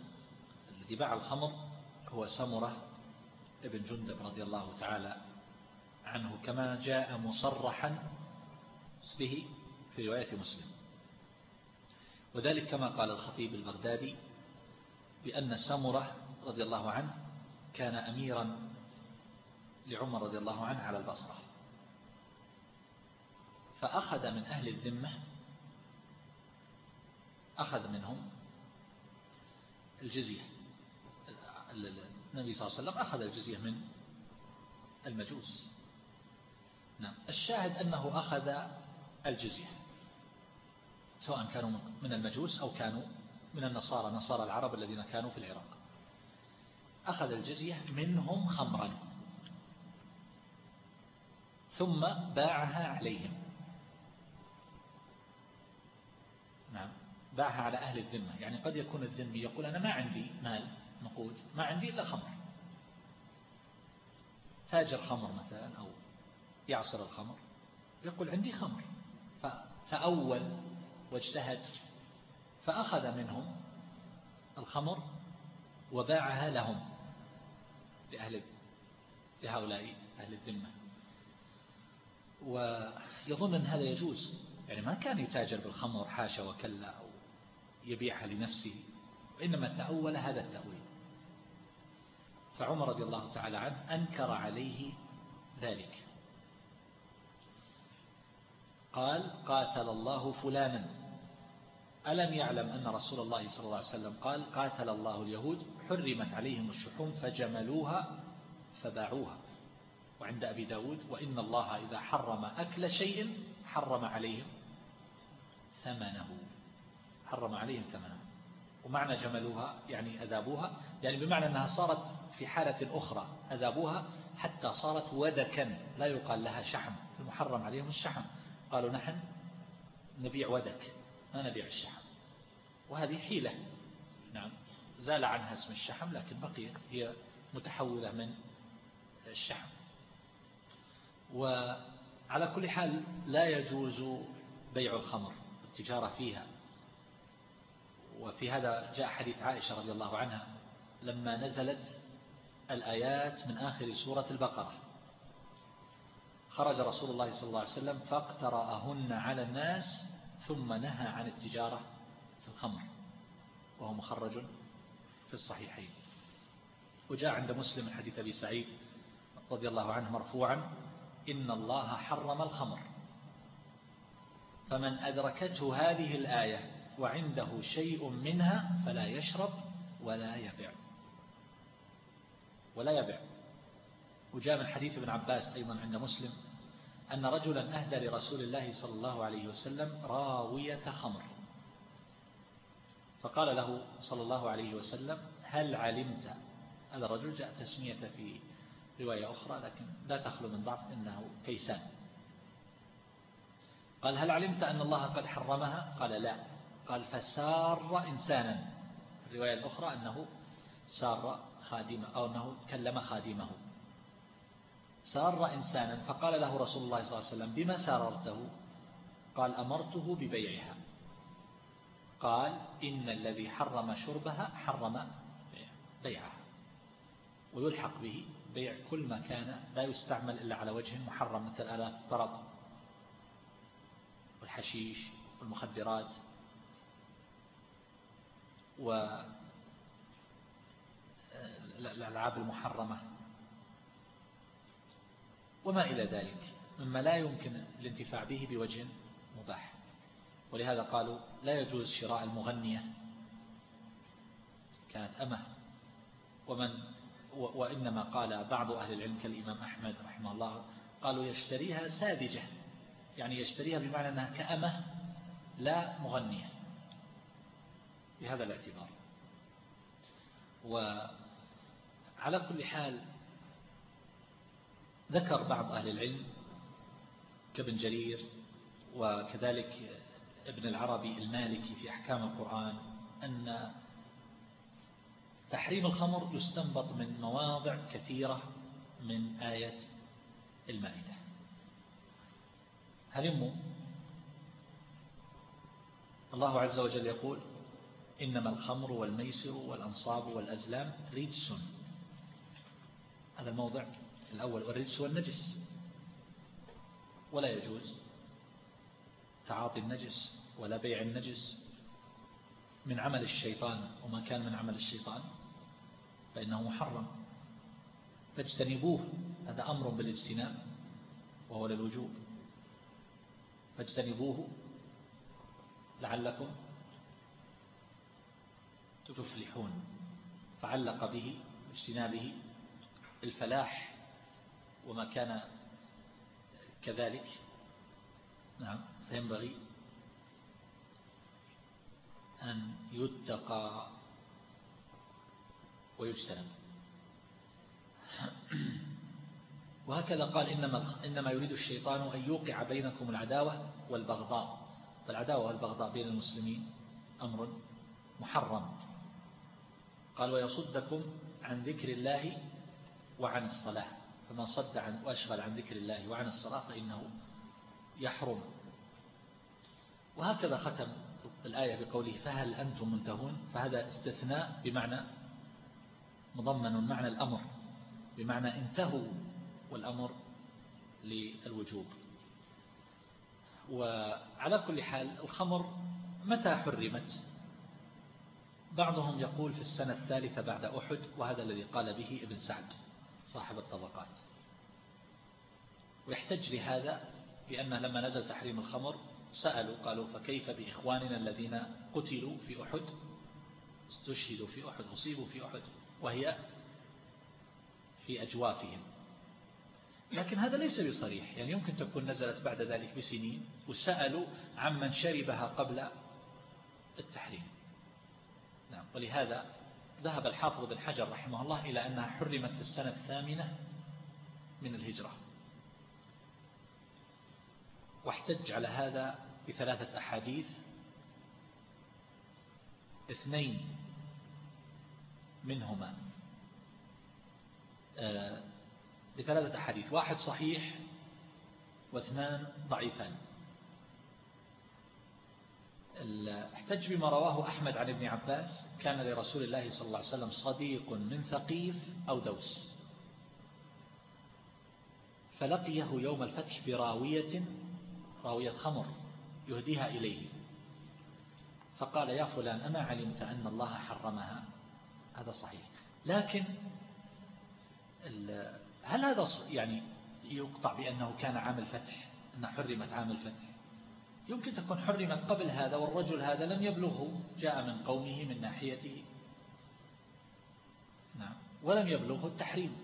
الذي باع الخمر هو سمرة ابن جندب رضي الله تعالى عنه كما جاء مصرحا به في رواية مسلم. وذلك كما قال الخطيب البغدادي بأن سمرة رضي الله عنه كان أميرا لعمر رضي الله عنه على البصرة. فأخذ من أهل الذمة أخذ منهم الجزية. النبي صلى الله عليه وسلم أخذ الجزية من المجوس. نعم. الشاهد أنه أخذ الجزية سواء كانوا من المجوس أو كانوا من النصارى نصارى العرب الذين كانوا في العراق. أخذ الجزية منهم خمرا ثم باعها عليهم. باعها على أهل الذمة. يعني قد يكون الذمي يقول أنا ما عندي مال نقود ما عندي إلا خمر. تاجر خمر مثلا أو يعصر الخمر يقول عندي خمر. فتأول واجتهد فأخذ منهم الخمر وباعها لهم لأهل لهؤلاء أهل الذمة. ويظن أن هذا يجوز. يعني ما كان يتاجر بالخمر حاشا وكلا يبيعها لنفسه وإنما تأول هذا التأويل. فعمر رضي الله تعالى عنه أنكر عليه ذلك. قال قاتل الله فلانا. ألم يعلم أن رسول الله صلى الله عليه وسلم قال قاتل الله اليهود حرمت عليهم الشحوم فجملوها فباعوها. وعند أبي داود وإن الله إذا حرم أكل شيء حرم عليهم ثمنه. حرم عليهم ثمنه ومعنى جملوها يعني أذابوها يعني بمعنى أنها صارت في حالة أخرى أذابوها حتى صارت ودكا لا يقال لها شحم. المحرم عليهم الشحم. قالوا نحن نبيع ودك ما نبيع الشحم. وهذه حيلة. نعم. زال عنها اسم الشحم لكن بقيت هي متحولة من الشحم. وعلى كل حال لا يجوز بيع الخمر التجارة فيها. وفي هذا جاء حديث عائشة رضي الله عنها لما نزلت الآيات من آخر سورة البقرة. خرج رسول الله صلى الله عليه وسلم فاقترأهن على الناس ثم نهى عن التجارة في الخمر وهو مخرج في الصحيحين. وجاء عند مسلم حديث أبي سعيد رضي الله عنه مرفوعا إن الله حرم الخمر. فمن أدركته هذه الآية وعنده شيء منها فلا يشرب ولا يبيع. ولا يبيع. وجاء من حديث ابن عباس أيضا عند مسلم أن رجلا أهدى لرسول الله صلى الله عليه وسلم راوية خمر. فقال له صلى الله عليه وسلم هل علمت؟ هذا الرجل جاء تسمية في رواية أخرى لكن لا تخلو من ضعف إنه كيسان. قال هل علمت أن الله قد حرمها؟ قال لا. قال فسار إنسانا. الرواية الأخرى أنه سار خادمه أو أنه كلم خادمه. سار إنسانا فقال له رسول الله صلى الله عليه وسلم بما ساررته؟ قال أمرته ببيعها. قال إن الذي حرم شربها حرم بيعها. ويلحق به بيع كل ما كان لا يستعمل إلا على وجه محرم مثل آلات الطرب والحشيش والمخدرات. والألعاب المحرمة وما إلى ذلك مما لا يمكن الانتفاع به بوجه مباح. ولهذا قالوا لا يجوز شراء المغنية كانت أمة. ومن وإنما قال بعض أهل العلم كالإمام أحمد رحمه الله قالوا يشتريها ساذجة يعني يشتريها بمعنى أنها كأمة لا مغنية. بهذا الاعتبار. وعلى كل حال ذكر بعض أهل العلم كابن جرير وكذلك ابن العربي المالكي في أحكام القرآن أن تحريم الخمر يستنبط من مواضع كثيرة من آية المائدة. هلموا الله عز وجل يقول إنما الخمر والميسر والأنصاب والأزلام رجس. هذا الموضع الأول والرجس والنجس. ولا يجوز تعاطي النجس ولا بيع النجس من عمل الشيطان وما كان من عمل الشيطان فإنه محرم. فاجتنبوه هذا أمر بالاجتناب وهو للوجوب. فاجتنبوه لعلكم تفلحون فعلق به اجتنابه الفلاح وما كان كذلك. نعم فينبغي أن يتقى ويجتنب. وهكذا قال إنما, إنما يريد الشيطان أن يوقع بينكم العداوة والبغضاء. فالعداوة والبغضاء بين المسلمين أمر محرم. قال ويصدكم عن ذكر الله وعن الصلاة. فمن صد عن وأشغل عن ذكر الله وعن الصلاة فإنه يحرم. وهكذا ختم الآية بقوله فهل أنتم منتهون؟ فهذا استثناء بمعنى مضمن معنى الأمر بمعنى انتهوا والأمر للوجوب. وعلى كل حال الخمر متى حرمت؟ بعضهم يقول في السنة الثالثة بعد أحد وهذا الذي قال به ابن سعد صاحب الطبقات. ويحتج لهذا بأنه لما نزل تحريم الخمر سألوا قالوا فكيف بإخواننا الذين قتلوا في أحد استشهدوا في أحد أصيبوا في أحد وهي في أجوافهم. لكن هذا ليس بصريح يعني يمكن تكون نزلت بعد ذلك بسنين وسألوا عمن شربها قبل التحريم. ولهذا ذهب الحافظ بن حجر رحمه الله إلى أنها حرمت في السنة الثامنة من الهجرة. واحتج على هذا بثلاثة أحاديث. اثنين منهما. آه، بثلاثة أحاديث. واحد صحيح واثنان ضعيفان. احتج بما رواه أحمد عن ابن عباس. كان لرسول الله صلى الله عليه وسلم صديق من ثقيف أو دوس. فلقيه يوم الفتح براوية راوية خمر يهديها إليه. فقال يا فلان أما علمت أن الله حرمها؟ هذا صحيح. لكن هل هذا يعني يقطع بأنه كان عام الفتح أن حرمت عام الفتح؟ يمكن تكون حرمت قبل هذا والرجل هذا لم يبلغه جاء من قومه من ناحيته. نعم. ولم يبلغه التحريم.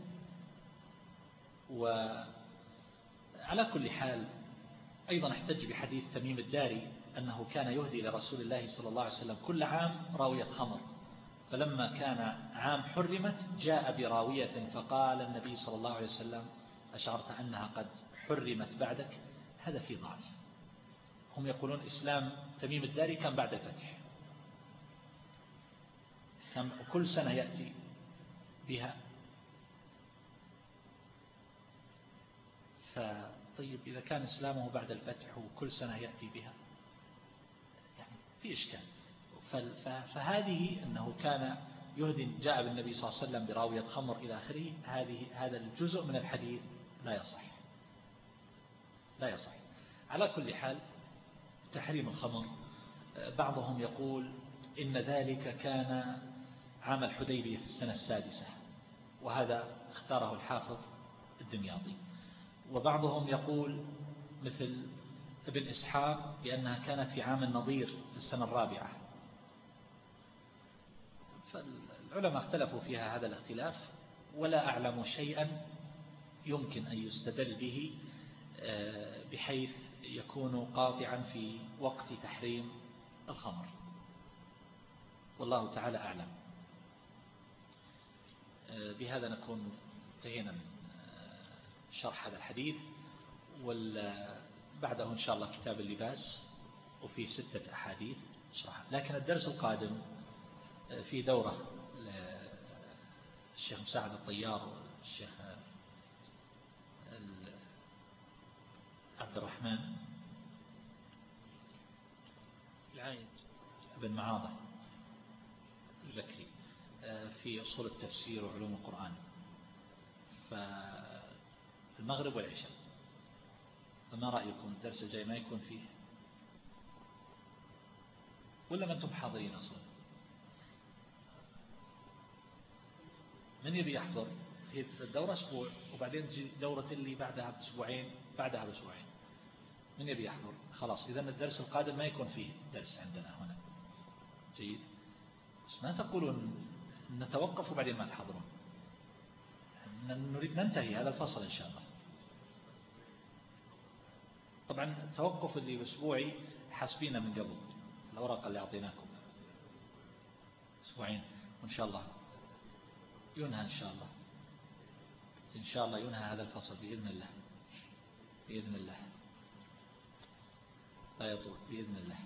وعلى كل حال أيضا احتج بحديث تميم الداري أنه كان يهدي لرسول الله صلى الله عليه وسلم كل عام راوية خمر. فلما كان عام حرمت جاء براوية فقال النبي صلى الله عليه وسلم أشعرت أنها قد حرمت بعدك؟ هذا في ضعف. هم يقولون إسلام تميم الداري كان بعد الفتح. كان كل سنة يأتي بها. فطيب إذا كان إسلامه بعد الفتح وكل سنة يأتي بها. يعني في إشكال. فهذه أنه كان يهدي جاء بالنبي صلى الله عليه وسلم براوية خمر إلى آخره. هذه هذا الجزء من الحديث لا يصح. لا يصح. على كل حال تحريم الخمر. بعضهم يقول إن ذلك كان عام الحديبية في السنة السادسة وهذا اختاره الحافظ الدمياطي. وبعضهم يقول مثل ابن إسحاق بأنها كانت في عام النظير في السنة الرابعة. فالعلماء اختلفوا فيها هذا الاختلاف ولا أعلم شيئا يمكن أن يستدل به آه، بحيث يكون قاطعا في وقت تحريم الخمر. والله تعالى أعلم. آه، بهذا نكون انتهينا من آه، شرح هذا الحديث. بعده إن شاء الله كتاب اللباس وفي ستة أحاديث شرح لكن الدرس القادم آه، في دورة للشيخ مساعد الطيار والشيخ عبد الرحمن. العايد بن معاضة. البكري. آه، في أصول التفسير وعلوم القرآن. فالمغرب والعشاء. فما رأيكم؟ الدرس الجاي ما يكون فيه؟ ولا ما أنتم حاضرين أصلا؟ من يبي يحضر؟ في الدورة أسبوع وبعدين تجي دورة اللي بعدها بأسبوعين بعدها بأسبوعين. من يبي يحضر؟ خلاص إذا الدرس القادم ما يكون فيه درس عندنا هنا. جيد. بس ما تقولون نتوقف وبعدين ما تحضرون. نريد ننتهي هذا الفصل إن شاء الله. طبعا التوقف اللي بأسبوعي حاسبينه من قبل. الأوراق اللي أعطيناكم. أسبوعين. وإن شاء الله ينهى إن شاء الله. إن شاء الله ينهى هذا الفصل بإذن الله. بإذن الله. لا يطول بإذن الله.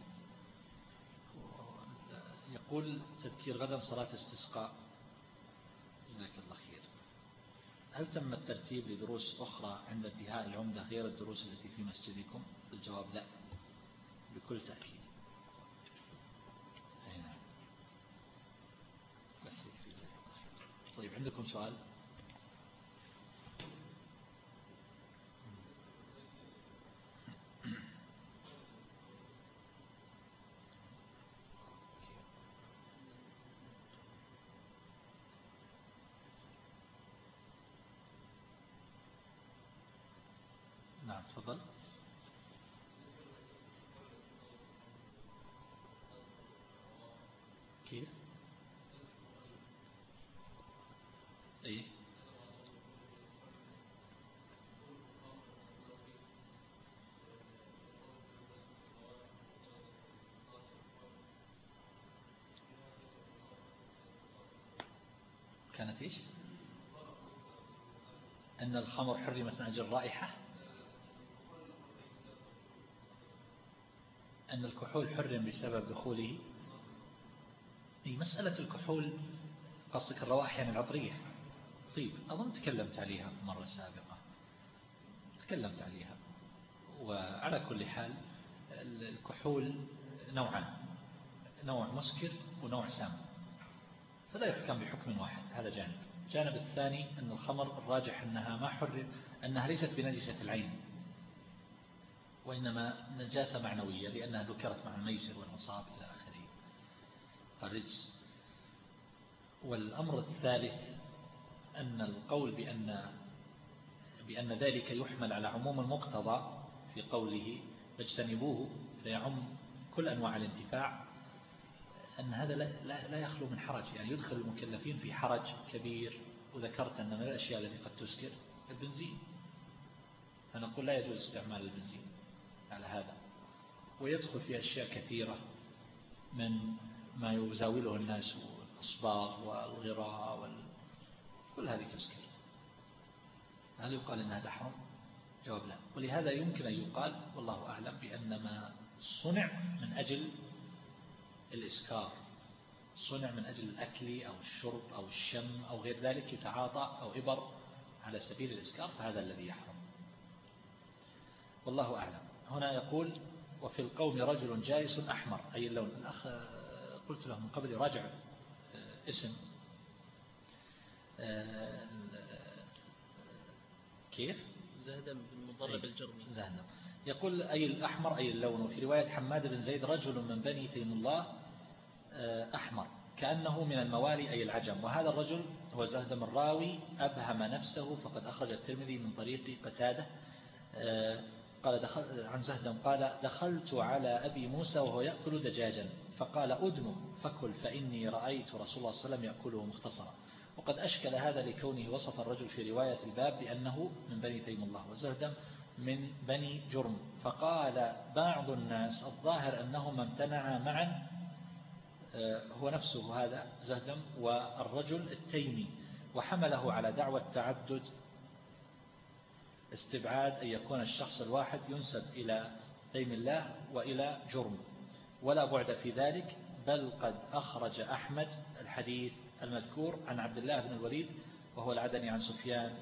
يقول تذكير غدا صلاة استسقاء. جزاك الله خير. هل تم الترتيب لدروس أخرى عند انتهاء العمدة غير الدروس التي في مسجدكم؟ الجواب لا. بكل تأكيد. نعم. طيب عندكم سؤال؟ تفضل. كيف؟ إيه كانت إيش؟ أن الخمر حرمت من أجل الرائحة. أن الكحول حرم بسبب دخوله. أي مسألة الكحول قصدك الروائح يعني العطرية. طيب أظن تكلمت عليها مرة سابقة. تكلمت عليها. وعلى كل حال الكحول نوعان نوع مسكر ونوع سام. فلا يحكم بحكم واحد. هذا جانب. الجانب الثاني أن الخمر الراجح أنها ما حرم أنها ليست بنجسة العين. وإنما نجاسة معنوية لأنها ذكرت مع الميسر والأنصاب إلى آخره. الرجس. والأمر الثالث أن القول بأن بأن ذلك يحمل على عموم المقتضى في قوله فاجتنبوه فيعم كل أنواع الانتفاع أن هذا لا, لا يخلو من حرج. يعني يدخل المكلفين في حرج كبير. وذكرت أن من الأشياء التي قد تسكر البنزين. فنقول لا يجوز استعمال البنزين. على هذا. ويدخل في أشياء كثيرة من ما يزاوله الناس الأصباغ والغراء وال... كل هذه تسكر هل يقال أن هذا حرام جواب لا. ولهذا يمكن أن يقال والله أعلم بأن ما صنع من أجل الإسكار صنع من أجل الأكل أو الشرب أو الشم أو غير ذلك يتعاطى أو إبر على سبيل الإسكار فهذا الذي يحرم. والله أعلم. هنا يقول وفي القوم رجل جالس أحمر أي اللون الأخ قلت له من قبل راجع آه، اسم آه، كيف؟ زهدم بن مضرب الجرمي. زهدم يقول أي الأحمر أي اللون. وفي رواية حماد بن زيد رجل من بني تيم الله آه، أحمر كأنه من الموالي أي العجم. وهذا الرجل هو زهدم الراوي أبهم نفسه فقد أخرج الترمذي من طريق قتادة قال دخل عن زهدم قال دخلت على أبي موسى وهو يأكل دجاجا. فقال أدنو فكل فإني رأيت رسول الله صلى الله عليه وسلم يأكله مختصرا. وقد أشكل هذا لكونه وصف الرجل في رواية الباب بأنه من بني تيم الله وزهدم من بني جرم. فقال بعض الناس الظاهر أنهما امتنعا معا آه، هو نفسه هذا زهدم والرجل التيمي وحمله على دعوة تعدد استبعاد أن يكون الشخص الواحد ينسب إلى تيم الله وإلى جرم. ولا بعد في ذلك بل قد أخرج أحمد الحديث المذكور عن عبد الله بن الوليد وهو العدني عن سفيان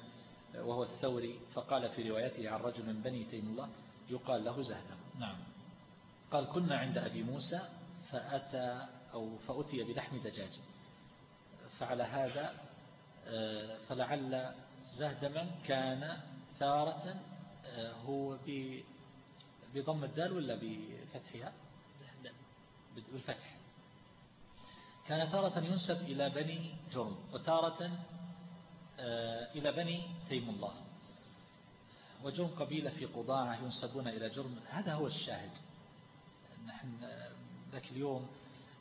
وهو الثوري فقال في روايته عن رجل من بني تيم الله يقال له زهدم نعم. قال كنا عند أبي موسى فأتى أو فأتي بلحم دجاج. فعلى هذا آه، فلعل زهدما كان تارة آه، هو بضم الدال ولا بفتحها؟ بالفتح. كان تارة ينسب إلى بني جرم وتارة آه، إلى بني تيم الله. وجرم قبيلة في قضاعة ينسبون إلى جرم هذا هو الشاهد. نحن ذاك اليوم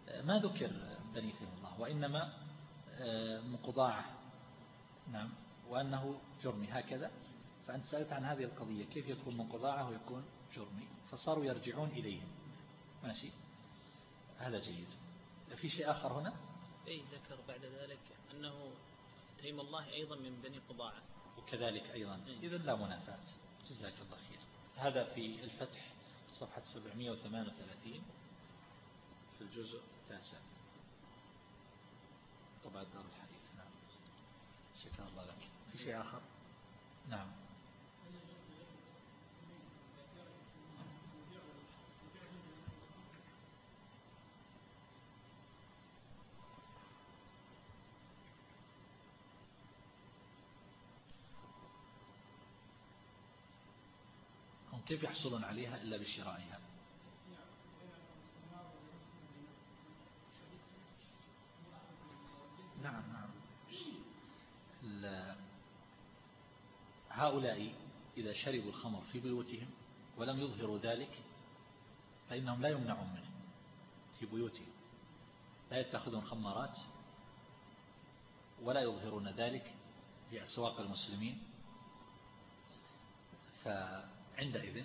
آه، ما ذكر بني تيم الله وإنما من قضاعة. نعم. وأنه جرمي هكذا. فأنت سألت عن هذه القضية كيف يكون من قضاعة ويكون جرمي؟ فصاروا يرجعون إليهم ماشي؟ هذا جيد. في شيء آخر هنا؟ أي ذكر بعد ذلك أنه تيم الله أيضا من بني قضاعة وكذلك أيضا. إذا لا منافاة. جزاك الله خير. هذا في الفتح صفحة 738 في الجزء التاسع. طبعا دار الحديث. نعم. شكرا الله لك. في شيء آخر؟ نعم. كيف يحصلون عليها إلا بشرائها؟ نعم نعم. هؤلاء إذا شربوا الخمر في بيوتهم ولم يظهروا ذلك فإنهم لا يمنعون منه في بيوتهم. لا يتخذون خمارات ولا يظهرون ذلك في أسواق المسلمين. فعندئذ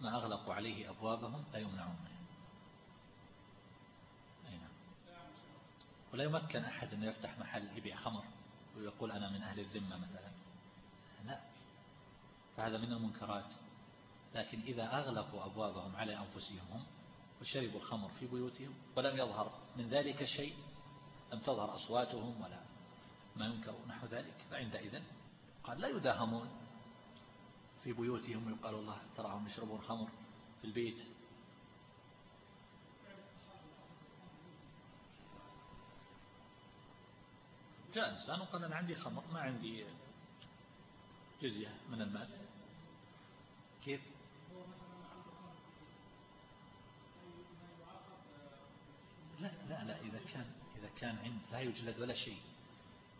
ما أغلقوا عليه أبوابهم لا يمنعون. منه ولا يمكن أحد أن يفتح محل يبيع خمر ويقول أنا من أهل الذمة مثلا. لا. فهذا من المنكرات. لكن إذا أغلقوا أبوابهم على أنفسهم هم وشربوا الخمر في بيوتهم ولم يظهر من ذلك شيء لم تظهر أصواتهم ولا ما ينكر نحو ذلك فعندئذ قال لا يداهمون. في بيوتهم ويقال الله تراهم يشربون خمر في البيت. جاء إنسان وقال أنا عندي خمر ما عندي جزية من المال. كيف؟ لا لا لا إذا كان إذا كان عند لا يجلد ولا شيء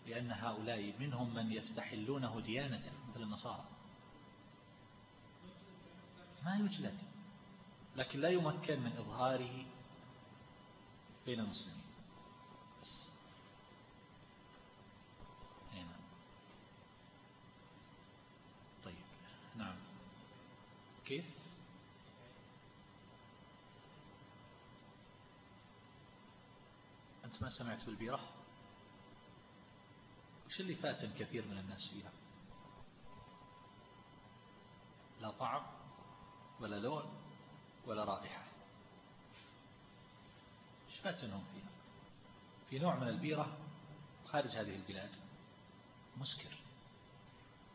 لأن هؤلاء منهم من يستحلونه ديانة مثل النصارى. ما يجلد لكن لا يمكن من إظهاره بين المسلمين. نعم. كيف؟ أنت ما سمعت بالبيرة؟ وش اللي فاتن كثير من الناس فيها؟ لا طعم؟ ولا لون ولا رائحة. إيش فاتنهم فيها؟ في نوع من البيرة خارج هذه البلاد. مسكر.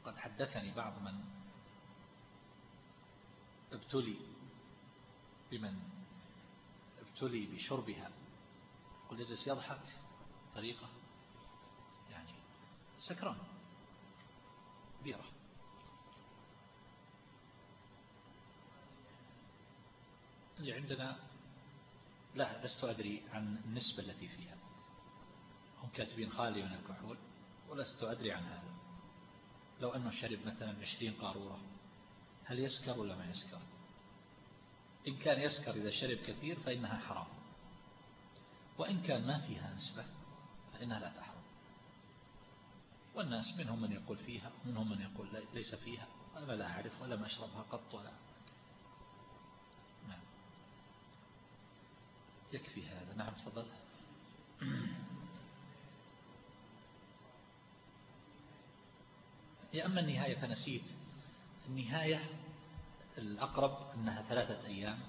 قد حدثني بعض من ابتلي بمن ابتلي بشربها. قل يجلس يضحك. بطريقة يعني سكران. بيرة. اللي عندنا لا لست أدري عن النسبة التي فيها. هم كاتبين خالي من الكحول ولست أدري عن هذا. لو أنه شرب مثلا عشرين قارورة هل يسكر ولا ما يسكر؟ إن كان يسكر إذا شرب كثير فإنها حرام. وإن كان ما فيها نسبة فإنها لا تحرم. والناس منهم من يقول فيها ومنهم من يقول ليس فيها أنا لا أعرف ولم أشربها قط ولا يكفي هذا. نعم تفضل. يا أما النهاية فنسيت. النهاية الأقرب أنها ثلاثة أيام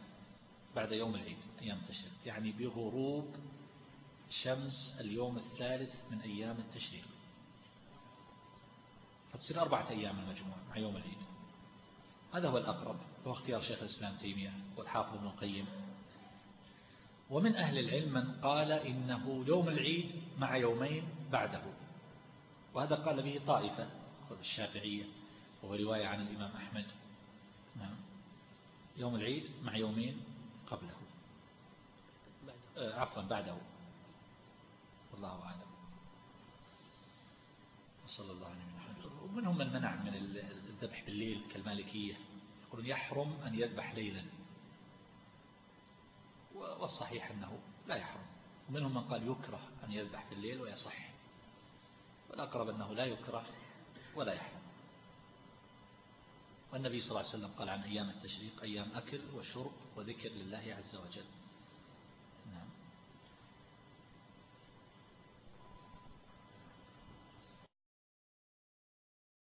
بعد يوم العيد أيام التشريق. يعني بغروب شمس اليوم الثالث من أيام التشريق. فتصير أربعة أيام المجموع مع يوم العيد. هذا هو الأقرب وهو اختيار شيخ الإسلام تيمية والحافظ ابن القيم. ومن أهل العلم من قال إنه يوم العيد مع يومين بعده. وهذا قال به طائفة الشافعية وهو رواية عن الإمام أحمد. نعم. يوم العيد مع يومين قبله. آه، عفوا بعده. والله أعلم. وصلى الله عليه وسلم ومنهم من منع من الذبح بالليل كالمالكية. يقولون يحرم أن يذبح ليلا. والصحيح أنه لا يحرم. ومنهم من قال يكره أن يذبح في الليل ويصح. والأقرب أنه لا يكره ولا يحرم. والنبي صلى الله عليه وسلم قال عن أيام التشريق أيام أكل وشرب وذكر لله عز وجل.